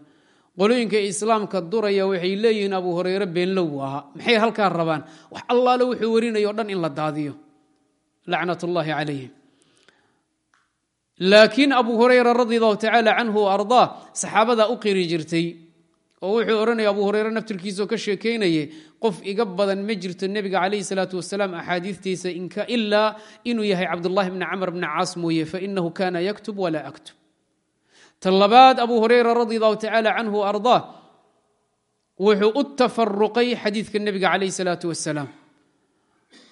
Speaker 1: Qolooyinka islaamka duraya waxay leeyihiin abu hureyre beenlow buu ahaa. Maxay halkaa rabaan? Wax allaale wuxuu warinayoo dhan in la daadiyo. Lacnat ullaahi calayhim laakiin abu hureyra radi allahu tacaala canhu wa ardaa saxaabadaa u qiri jirtay. Oo wuxuu odhanaya abu hureyre naftirkiisaoo ka sheekeynayay qof iga badan ma jirto nebiga calayhi salaatu wasalaam axaadiistiisa ilaa inuu yahay cabdullahi bni camr bni caas mooye fainahu kana yaktub walaa aktub. Ta labaad abu hureyra radi allahu tacaala canhu ardaa wuxuu u tafaruqay xadiidka nebiga calayhi salaatu wasalaam.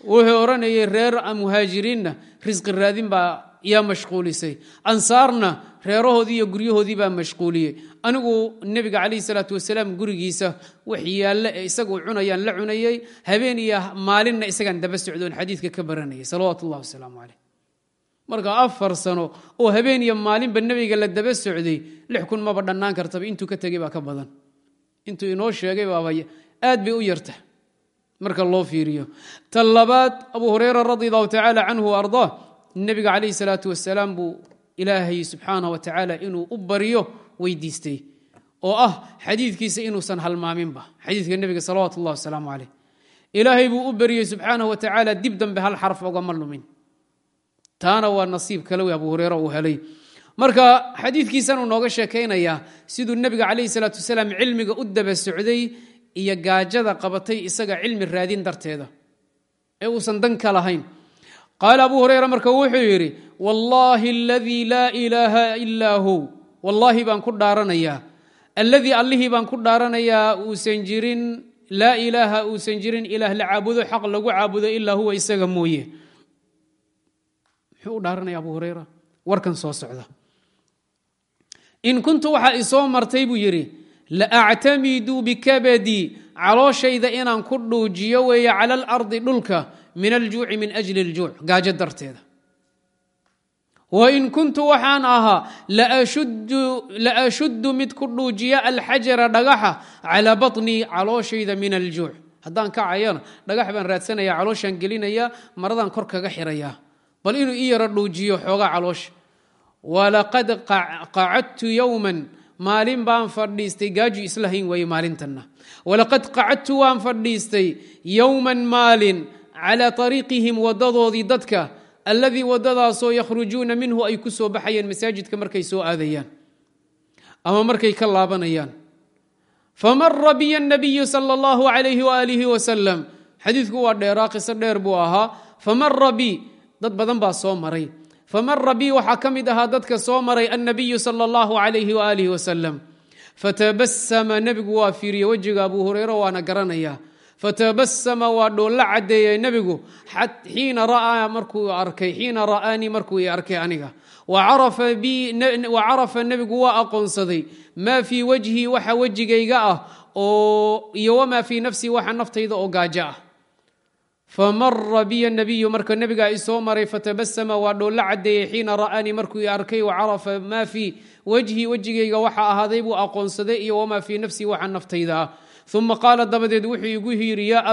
Speaker 1: Wuxuu odhanayay reer muhaajiriinna risqi raadin baa yaa mashquulisay. Ansaarna reerahoodii iyo guryahoodii baa mashquuliyey. Anigu nebiga calayhi salaatu wasalaam gurigiisa wax yaalle ee isagu cunayaan la cunayey habeen iyo maalinna isagaan daba socdoon xadiidka ka baranayay. Salawaatu ullah wasalaamu caleyh marka afar sano oo habeen iyo maalinba nebiga la daba socday lix kun maba dhannaan kartaba intuu ka tegey baa ka badan. Intuu inoo sheegay baaba aad bay u yarta marka loo fiiriyo. Ta abu hureyra radi allahu tacaala canhu ardaa nebiga calayhi salaatu wasalaam buu ilaahay subxaanah wa tacaala inuu u baryo weydiistay oo ah xadiidkiisa inuusan halmaaminba. Xadiidka nebiga salawatu ullah wasalaamu caleyh ilaahay buu u baryey subxaanah wa tacaala dib dambe hal xarf ogama lumin. Taana waa nasiib kale abu hureyre uu helay. Marka xadiidkiisanuu nooga sheekaynayaa siduu nebiga calayhi salaatu wasalaam cilmiga u daba socday iyo gaajada qabatay isaga cilmi raadin darteeda. Ee uusan dan ka lahayn qaala abu hurayra marka wuxuu yidhi wallaahi aladii laa ilaaha ilaa hu wallaahi baan ku dhaaranayaa alladii allihii baan ku dhaaranayaa uusan jirin laa ilaaha uusan jirin ilaah la caabudo xaq lagu caabudo ilaa huwa isaga mooye muxuu u dhaaranaya abu hurayra warkan soo socda in kuntu waxaa isoo martay buu yidhi laactamidu bikabadii calooshayda inaan ku dhuujiyo weeye cala alardi dhulka min aljuuci min ajli aljuuc gaajo darteeda. Wain kuntu waxaan ahaa la ashuddu mid ku dhuujiya alxajara dhagaxa calaa baطnii calooshayda min aljuuc. Haddaan kacayana dhagax baan raadsanaya calooshaan gelinaya maradaan kor kaga xiraya. Bal inuu i yaro dhuujiyo xoogaa caloosha. Walaqad qacadtu yowman maalin baan fadhiistay gaaju islahayn waaye maalintanna. Walaqad qacadtu waan fadhiistay yowman maalin calaa ariiqihim wadadoodii dadka alladii wadadaasoo yakhrujuuna minhu ay ku soo baxayeen masaajidka markay soo aadayaan ama markay ka laabanayaan. Famara biya nabiyu sal اllahu alayh walihi wasalam xadiidku waa dheeraa qiso dheer buu ahaa famara bi dad badan baa soo maray. Famara bi waxaa ka mid ahaa dadka soo maray annabiyu sal اllahu alayh waalih wasalam fatabasama nebigu waa fiiriye wejiga abu hureyre waana garanaya fatabasama waa dhoolla caddeeyey nebigu xiina ra'aanii markuu i arkay aniga. Wa carafa nebigu waa aqoonsaday maa fii wajhii waxa wejigayga ah iyo wamaa fii nafsii waxa naftayda oo gaajo ah. Famara biya nabiyu marka nebigaa isoo maray fatabasama waa dhoolla caddeeyey xiina ra'aanii markuu i arkay wa carafa maa fii wajhii wejigayga waxa ahaaday buu aqoonsaday iyo wamaa fii nafsii waxa naftayda ah uma qaala dabadeed wuxuu igu yidhi yaa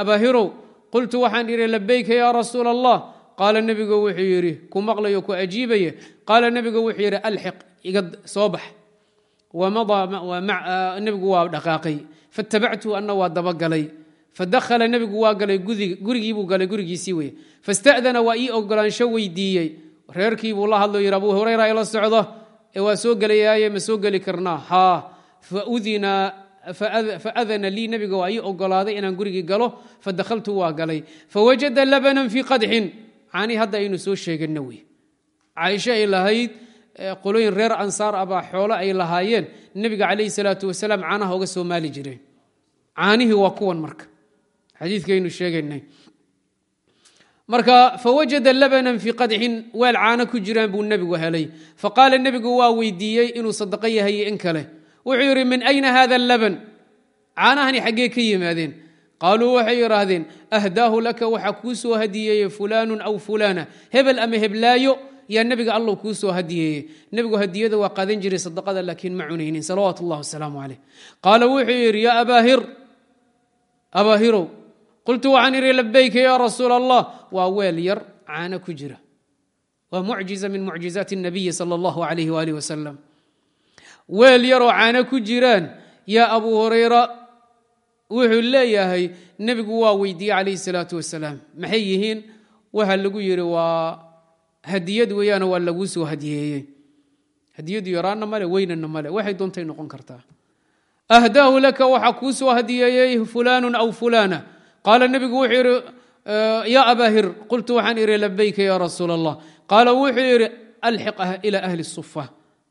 Speaker 1: abaahirow qultu waxaan idhi labayka yaa rasuul allah qaala nebigu wuxuu yidhi ku maqlayo ku ajiibaya qaala nebigu wuxuu yidhi alxiq iga soo bax. Nebigu waa dhaqaaqay. Fatabactu anna waa dabagalay. Fadakhala nebigu waa galay gurigiibuu galay gurigiisii weye fasta'dana waa ii ogolaansho weydiiyey. Reerkiibuu la hadlo yidhi abu hurayra ila socdo. Ee waa soo gelayaaye ma soo geli karnaa? Haa faadana lii nebiga waa ii ogolaaday inaan gurigii galo fadakhaltu waa galay fawajada labanan fii qadxin caanii hadda aynu soo sheegana wey caaisho ay lahayd qolooyin reer ansaar abaa xoolo ay lahaayeen nebiga calayhi salaatu wasalaam caanaha uga soo maali jireen caanihii waa kuwan marka xadiikaynu sheeganay marka fawajada labanan fii qadxin weel caano ku jiraan buu nebigu helay faqaala nebigu waa weydiiyey inuu sadaqo yahay in kale wuxuu yidhi min ayna hada laban caanahani xaggee ka yimaadeen. Qaaluu waxay yidhaahdeen ahdaahu laka waxaa kuu soo hadiyeeye fulaanun aw fulaana. Hebel ama heblaayo yaa nebiga allow kuu soo hadiyeeye. Nebigu hadiyada waa qaadan jiray sadaqada laakiin ma cunaynin. Salawaatu ullah wasalaamu caleyh qaala wuxuu yidhi yaa abaahir abaahirow qultu waxaan idhi labayka yaa rasuul allah waa weel yar caano ku jira. Waa mucjiza min mucjizaati اnabiyi sala allahu alayh waalih wasalam weel yaroo caano ku jiraan. Yaa abu hurayra wuxuu leeyahay nebigu waa weydiiyey calayhi salaatu wasalaam. Maxay yihiin? Waxa lagu yidhi waa hadiyad weeyaano waa laguu soo hadiyeeyey. Hadiyadu yaraanna male weynanna male waxay doontay noqon kartaa. Ahdaahu laka waxaa kuu soo hadiyeeyey fulaanu aw fulana. Qaala nebigu wuxuu yidhi yaa abaahir qultu waxaan idhi labayka ya rasuul allah qaala wuxuu yidhi alxiq ila ahli sufa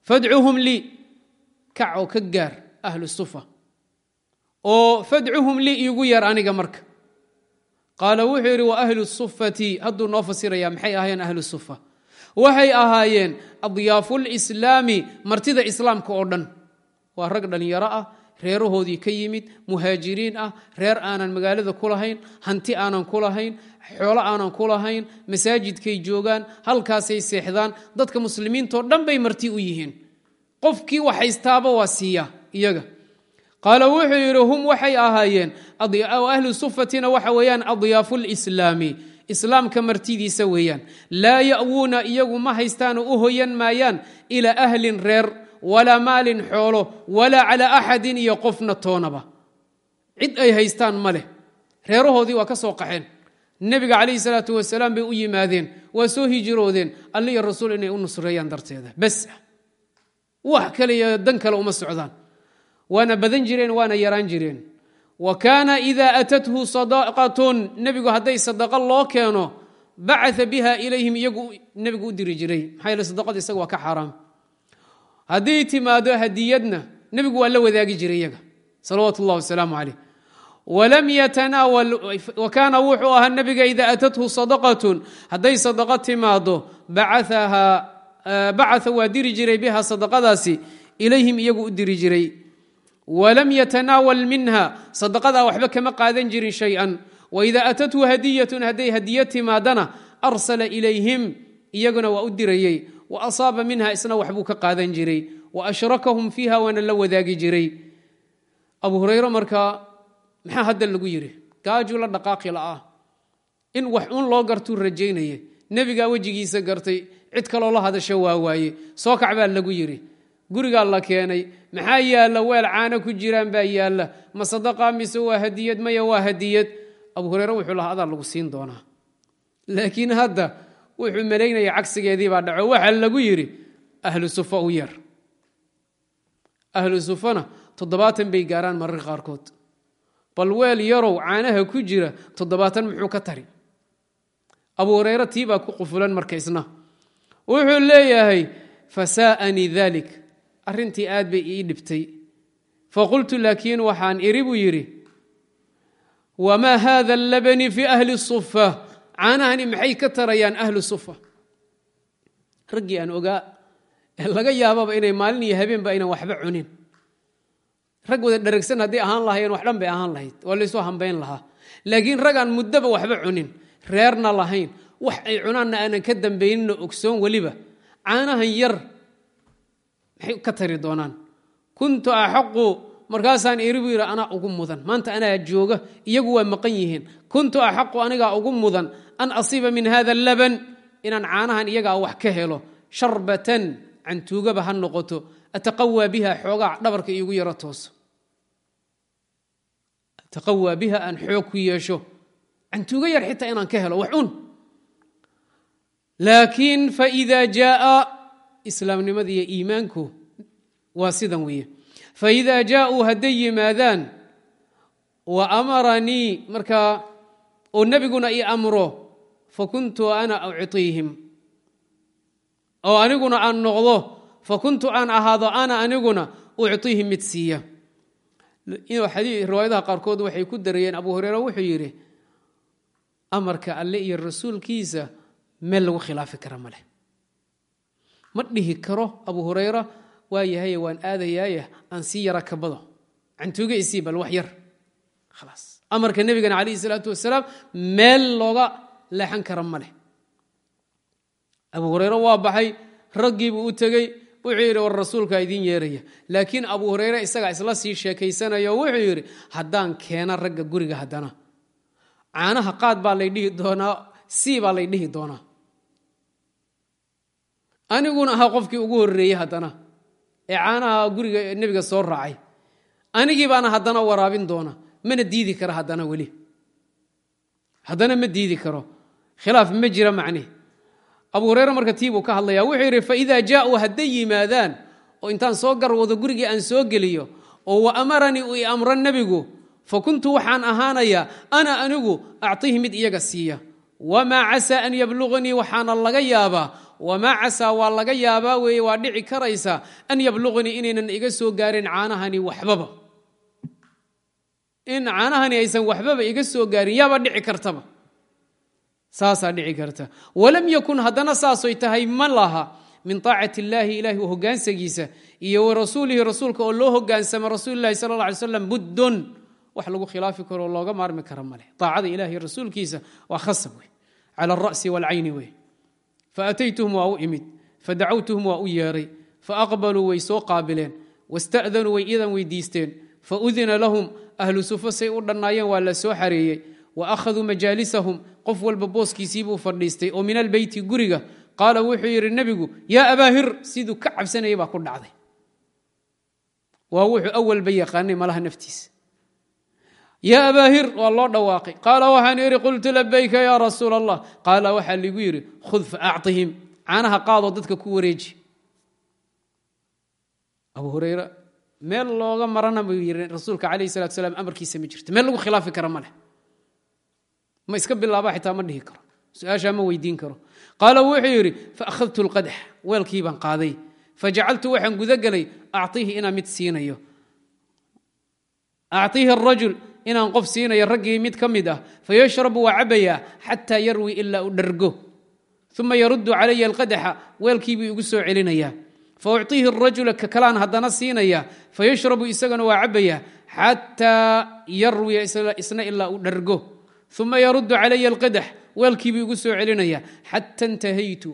Speaker 1: fadcuhum lii kac oo ka gaar ahlu sufa. Oo fadcuhum lii iigu yar aniga marka. Qaala wuxuu yidhi wa ahlu sufati hadduu noo fasiraya maxay ahaayeen ahlu sufa? Waxay ahaayeen adyaafulislaami martida islaamka oo dhan. Waa rag dhallinyaro ah reerahoodii ka yimid muhaajiriin ah reer aanan magaalada ku lahayn hanti aanan ku lahayn xoolo aanan ku lahayn masaajidkay joogaan halkaasay seexdaan dadka muslimiintao dhan bay marti u yihiin qofkii wax haystaaba waa siiya iyaga. Qaala wuxuu yidhi hum waxay ahaayeen ahlu sufatina waxa weeyaan adyaafu lislaami islaamka martidiisa weeyaan. Laa ya'wuuna iyagu ma haystaano u hoyan maayaan ilaa ahlin reer walaa maalin xoolo walaa calaa axadin iyo qofna toonaba. Cid ay haystaan ma leh. Reerahoodii waa ka soo qaxeen. Nebiga calayhi salaatu wasalaam bay u yimaadeen waa soo hijiroodeen alla iyo rasuul inay u nusreeyaan darteeda. Bas wax kale iyo dan kale uma socdaan. Waana badan jireen waana yaraan jireen. Wa kaana ida atathu sadaqatun nebigu hadday sadaqo loo keeno bacaa biha ilayhim iyagu nebigu u diri jiray. Maxaa yeele sadaqada isaga waa ka xaaraam. Haddii timaado hadiyadna nebigu waa la wadaagi jiray iyaga salawaatu اllah wasalaamu calayh walam yatanaawal wa kaana wuxuu ahaa nebiga ida atathu sadaqatun. Hadday sadaqo timaado bacaa waa diri jiray biha sadaqadaasi ilayhim iyagu u diri jiray. Walam yatanaawal minha sadaqadaa waxba kama qaadan jirin shay-an. Waida atathu hadiyatun hadday hadiyo timaadana arsala ilayhim iyaguna waa u dirayey. Wa asaaba minha isna waxbuu ka qaadan jiray. Wa ashrakahum fiiha waana la wadaagi jiray. Abu hurayre markaa maxaa hadda lagu yidhi? Gaajuu la dhaqaaqi la'ah in wax un loo gartuu rajaynaye. Nebigaa wejigiisa gartay cid kaloo la hadasho waa waaye. Soo kac baa lagu yidhi. Gurigaa la keenay. Maxaa yaalla weel caano ku jiraan baa yaalla. Ma sadaqa mise waa hadiyad maya waa hadiyad? Abu hureyre wuxuu lahaa adaa lagu siin doonaa. Laakiin hadda wuxuu malaynaya cagsigeedii baa dhaco. Waxaa lagu yidhi ahlu sufa u yar. Ahlu sufana toddobaatan bay gaaraan mararka qaarkood. Bal weel yarow caanaha ku jira toddobaatan muxuu ka tari. Abu hureyre tii baa ku qufulan marka wuxuu leeyahay fasaa'anii dalik arrintii aad bay ii dhibtay. Faqultu laakiin waxaan iri buu yidhi. Wamaa haada allabani fi ahli sufa caanahani maxay ka tarayaan ahlu sufa raggii aan ogaa laga yaababa inay maalin iyo habeenba aynan waxba cunin. Rag wada dharagsan hadday ahaan lahayen wax dhan bay ahaan lahayd. Waa laysoo hambayn lahaa. Laakiin ragaan muddaba waxba cunin reerna lahayn wax ay cunaanna aanan ka dambaynina ogsoon weliba. Caanahan yar maxay ka tari doonaan? Kuntu axaqu markaasaan iri buu yidhi anaa ugu mudan. Maanta anaa jooga iyagu waa maqan yihiin. Kuntu axaqu anigaa ugu mudan an asiiba min hada laban inaan caanahan iyagaa wax ka helo. Sharbatan cantuugaba ha noqoto. Ataqawaa biha xoogaa dhabarka iigu yaro tooso. Ataqawaa biha aan xoog ku yeesho. Cantuugo yar xitaa inaan ka helo wax un laakiin faida jaaa islaamnimada iyo iimaanku waa sidan weeye. Faida jaauu hadday yimaadaan wa amaranii markaa oo nebiguna i amro fakuntu ana uciihim oo aniguna aan noqdo fakuntu aan ahaado ana aniguna uciihim mid siiya. Riwaayadaha qaarkood waxay ku darayeen abu hureyre wuxuu yidhi amarka alle iyo rasuulkiisa meel lagu khilaafi kara maleh ma dhihi karo abu hurayra waa waan aadayaaya aan sii yara kabado cantuuga isii bal wax yar. Khalaas amarka nebigana calayhi salaatu wasalaam meel looga leexan kara ma leh. Abu hurayre waa baxay raggiibuu u tegey wuxuu yidhi war rasuulkaa idiin yeeraya. Laakiin abu hurayre isagaa isla sii sheekaysanayo wuxuu yidhi haddaan keena ragga guriga haddana. Caanaha qaad baa lay doonaa sii baa lay doonaa aniguna ahaa qofkii ugu horreeyey haddana. Ee caanaha guriga nebiga soo raacay. Anigii baana haddana waraabin doona. Mana diidi kara haddana weli. Haddana ma diidi karo. Khilaaf ma jira macne abu hureyre marka tiibuu ka hadlaya wuxuu yidhi faida jaauu hadday yimaadaan oo intaan soo garwado gurigii aan soo geliyo oo wa amaranii uu i amro nebigu fa kuntu waxaan ahaanayaa ana anigu acطihi mid iyaga siiya. Wamaa casaa an yabluغnii waxaana laga yaabaa wamaa casaa waa laga yaabaa weeye waa dhici karaysa an yabluغnii inaynan iga soo gaarin caanahani waxbaba in caanahani aysan waxbaba iga soo gaarin yaaba dhici kartaba saasaa dhici karta walam yakun haddana saasoy tahay ma laha min طaacat اllahi ilahi u hogaansagiisa iyo warasuulihi rasuulka oo loo hogaansama rasuuli lahi sal اla alay slam buddun wax lagu khilaafi karo oo looga maarmi kara male aacada ilahi rasuulkiisa waa khasab wey cala alra'si waalcayni wey faataytuhum waa u imid fadacawtuhum waa u yeeray faaqbaluu way soo qaabileen wasta'danuu way idan weydiisteen faudina lahum ahlu sufa say u dhannaayeen waa la soo xareeyey wa akhaduu majaalisahum qof walba booskiisii buu fadhiistay oo min albeyti guriga qaala wuxuu yidhi nebigu yaa abaahir siduu ka cabsanayay baa ku dhacday waa wuxuu awalba yaqaanay malaha naftiisa yaa abaahir waa loo dhawaaqay qaala waxaan idhi qultu labayka yaa rasuul allah qaala waxaa ligu yidhi khud fa acطihim caanaha qaadoo dadka ku wareeji abu hurayra meel looga marana buu yiri rasuulka calayhi salatu salaam amarkiisa ma jirto meel lagu khilaafi kara ma leh ma iska bilaaba xitaa ma dhihi karo su-aashaa ma weydiin karo qaala wuxuu yidhi faakhadtu lqadax weelkii baan qaaday fajacaltu waxaan gudagelay acطihi inaan mid siinayo acطihi arajul inaan qof siinayo raggii mid ka mid ah fayashrabu waa cabayaa xataa yarwi ilaa u dhargo. Uma yaruddu calaya alqadaxa weelkiibuu igu soo celinayaa. Faucطihi arajula ka kalaan haddana siinaya fayashrabu isagana waa cabayaa xataa yarwiya isna ilaa u dhargo. Uma yaruddu calaya alqadax weelkiibuu igu soo celinaya xata intahaytu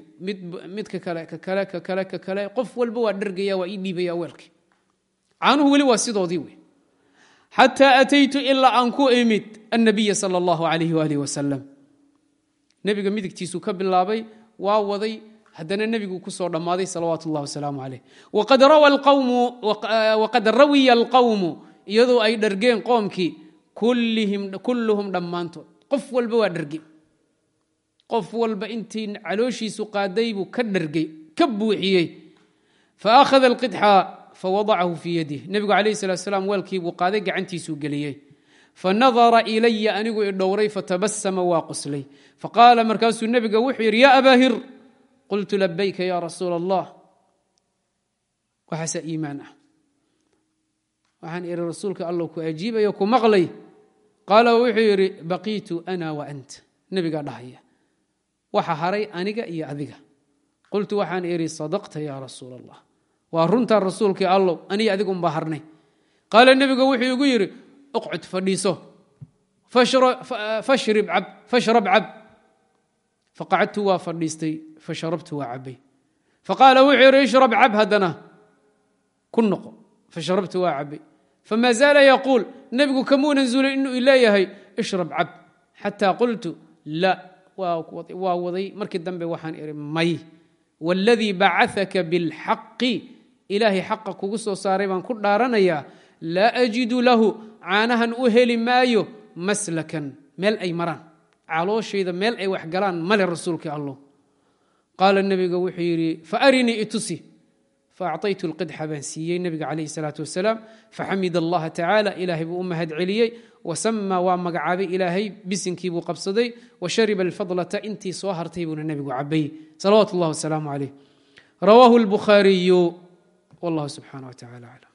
Speaker 1: midka kale ka kale ka kale ka kale qof walba waa dhargaya waa ii dhiibaya weelkii. Caanuhu weli waa sidoodii wey xataa ataytu ilaa aan ku imid annabiya sala allahu alayh waalih wasalam nebiga midigtiisuu ka bilaabay waa waday haddana nebigu ku soo dhammaaday salawaatu wasalaamu calayh waqad rawiya alqawmu iyadoo ay dhargeen qoomkii kulluhum dhammaantood. Qof walba waa dharge qof walba intii calooshiisu qaaday buu ka dhargay ka buuxiyey. Faakhada alqidxa fawadacahu fii yadih nebigu calayh salat slam weelkii buu qaaday gacantiisuu geliyey fanadara ilaya anigu i dhowray fatabasama waa qoslay faqaala markaasuu nebiga wuxuu yidhi yaa abaa hir qultu labayka ya rasuula allah waxaasaa iimaan ah waxaan ihi rasuulka allow ku ajiibayo ku maqlay qaala wuxuu yidhi baqiitu ana wa ant nebigaa dhahaya waxa haray aniga iyo adiga qultu waxaan idhi sadaqta waa runtaa rasuulkii allow aniy adigunbaa harnay. Qaala nebigu wuxuu igu yidhi uqcud fadhiiso. Fashrab cab. Faqacadtu waa fadhiistay fasharabtu waa cabbay. Faqaala wuxuu yidhi ishrab cab haddana ku noqo. Fasharabtu waa cabbay. Famaa zaala yaquul nebigu kamuunan zuulay inuu leeyahay ishrab cab. Xataa qultu la waa waday markii dambe waxaan idhi may waladii bacaaka bilxaqi ilaahay xaqa kugu soo saaray baan ku dhaaranayaa laa ajidu lahu caanahan u heli maayo maslakan meel ay maraan calooshayda meel ay wax galaan male rasuulkii allow qaala nebiga wuxuu yidhi faarinii itusi faacطaytu اlqidxa baan siiyey nebiga calayh الsalaaة wasalaam faxamid allaha tacaala ilaahay buu u mahad celiyey wasama waa magacaabay ilaahay bisinkii buu qabsaday washariba alfadlata intii soo hartay buuna nebigu cabayey salawaat اllah wasalaamu calayh rawaahu اlbukhaariyu subxaanah w tacala aclam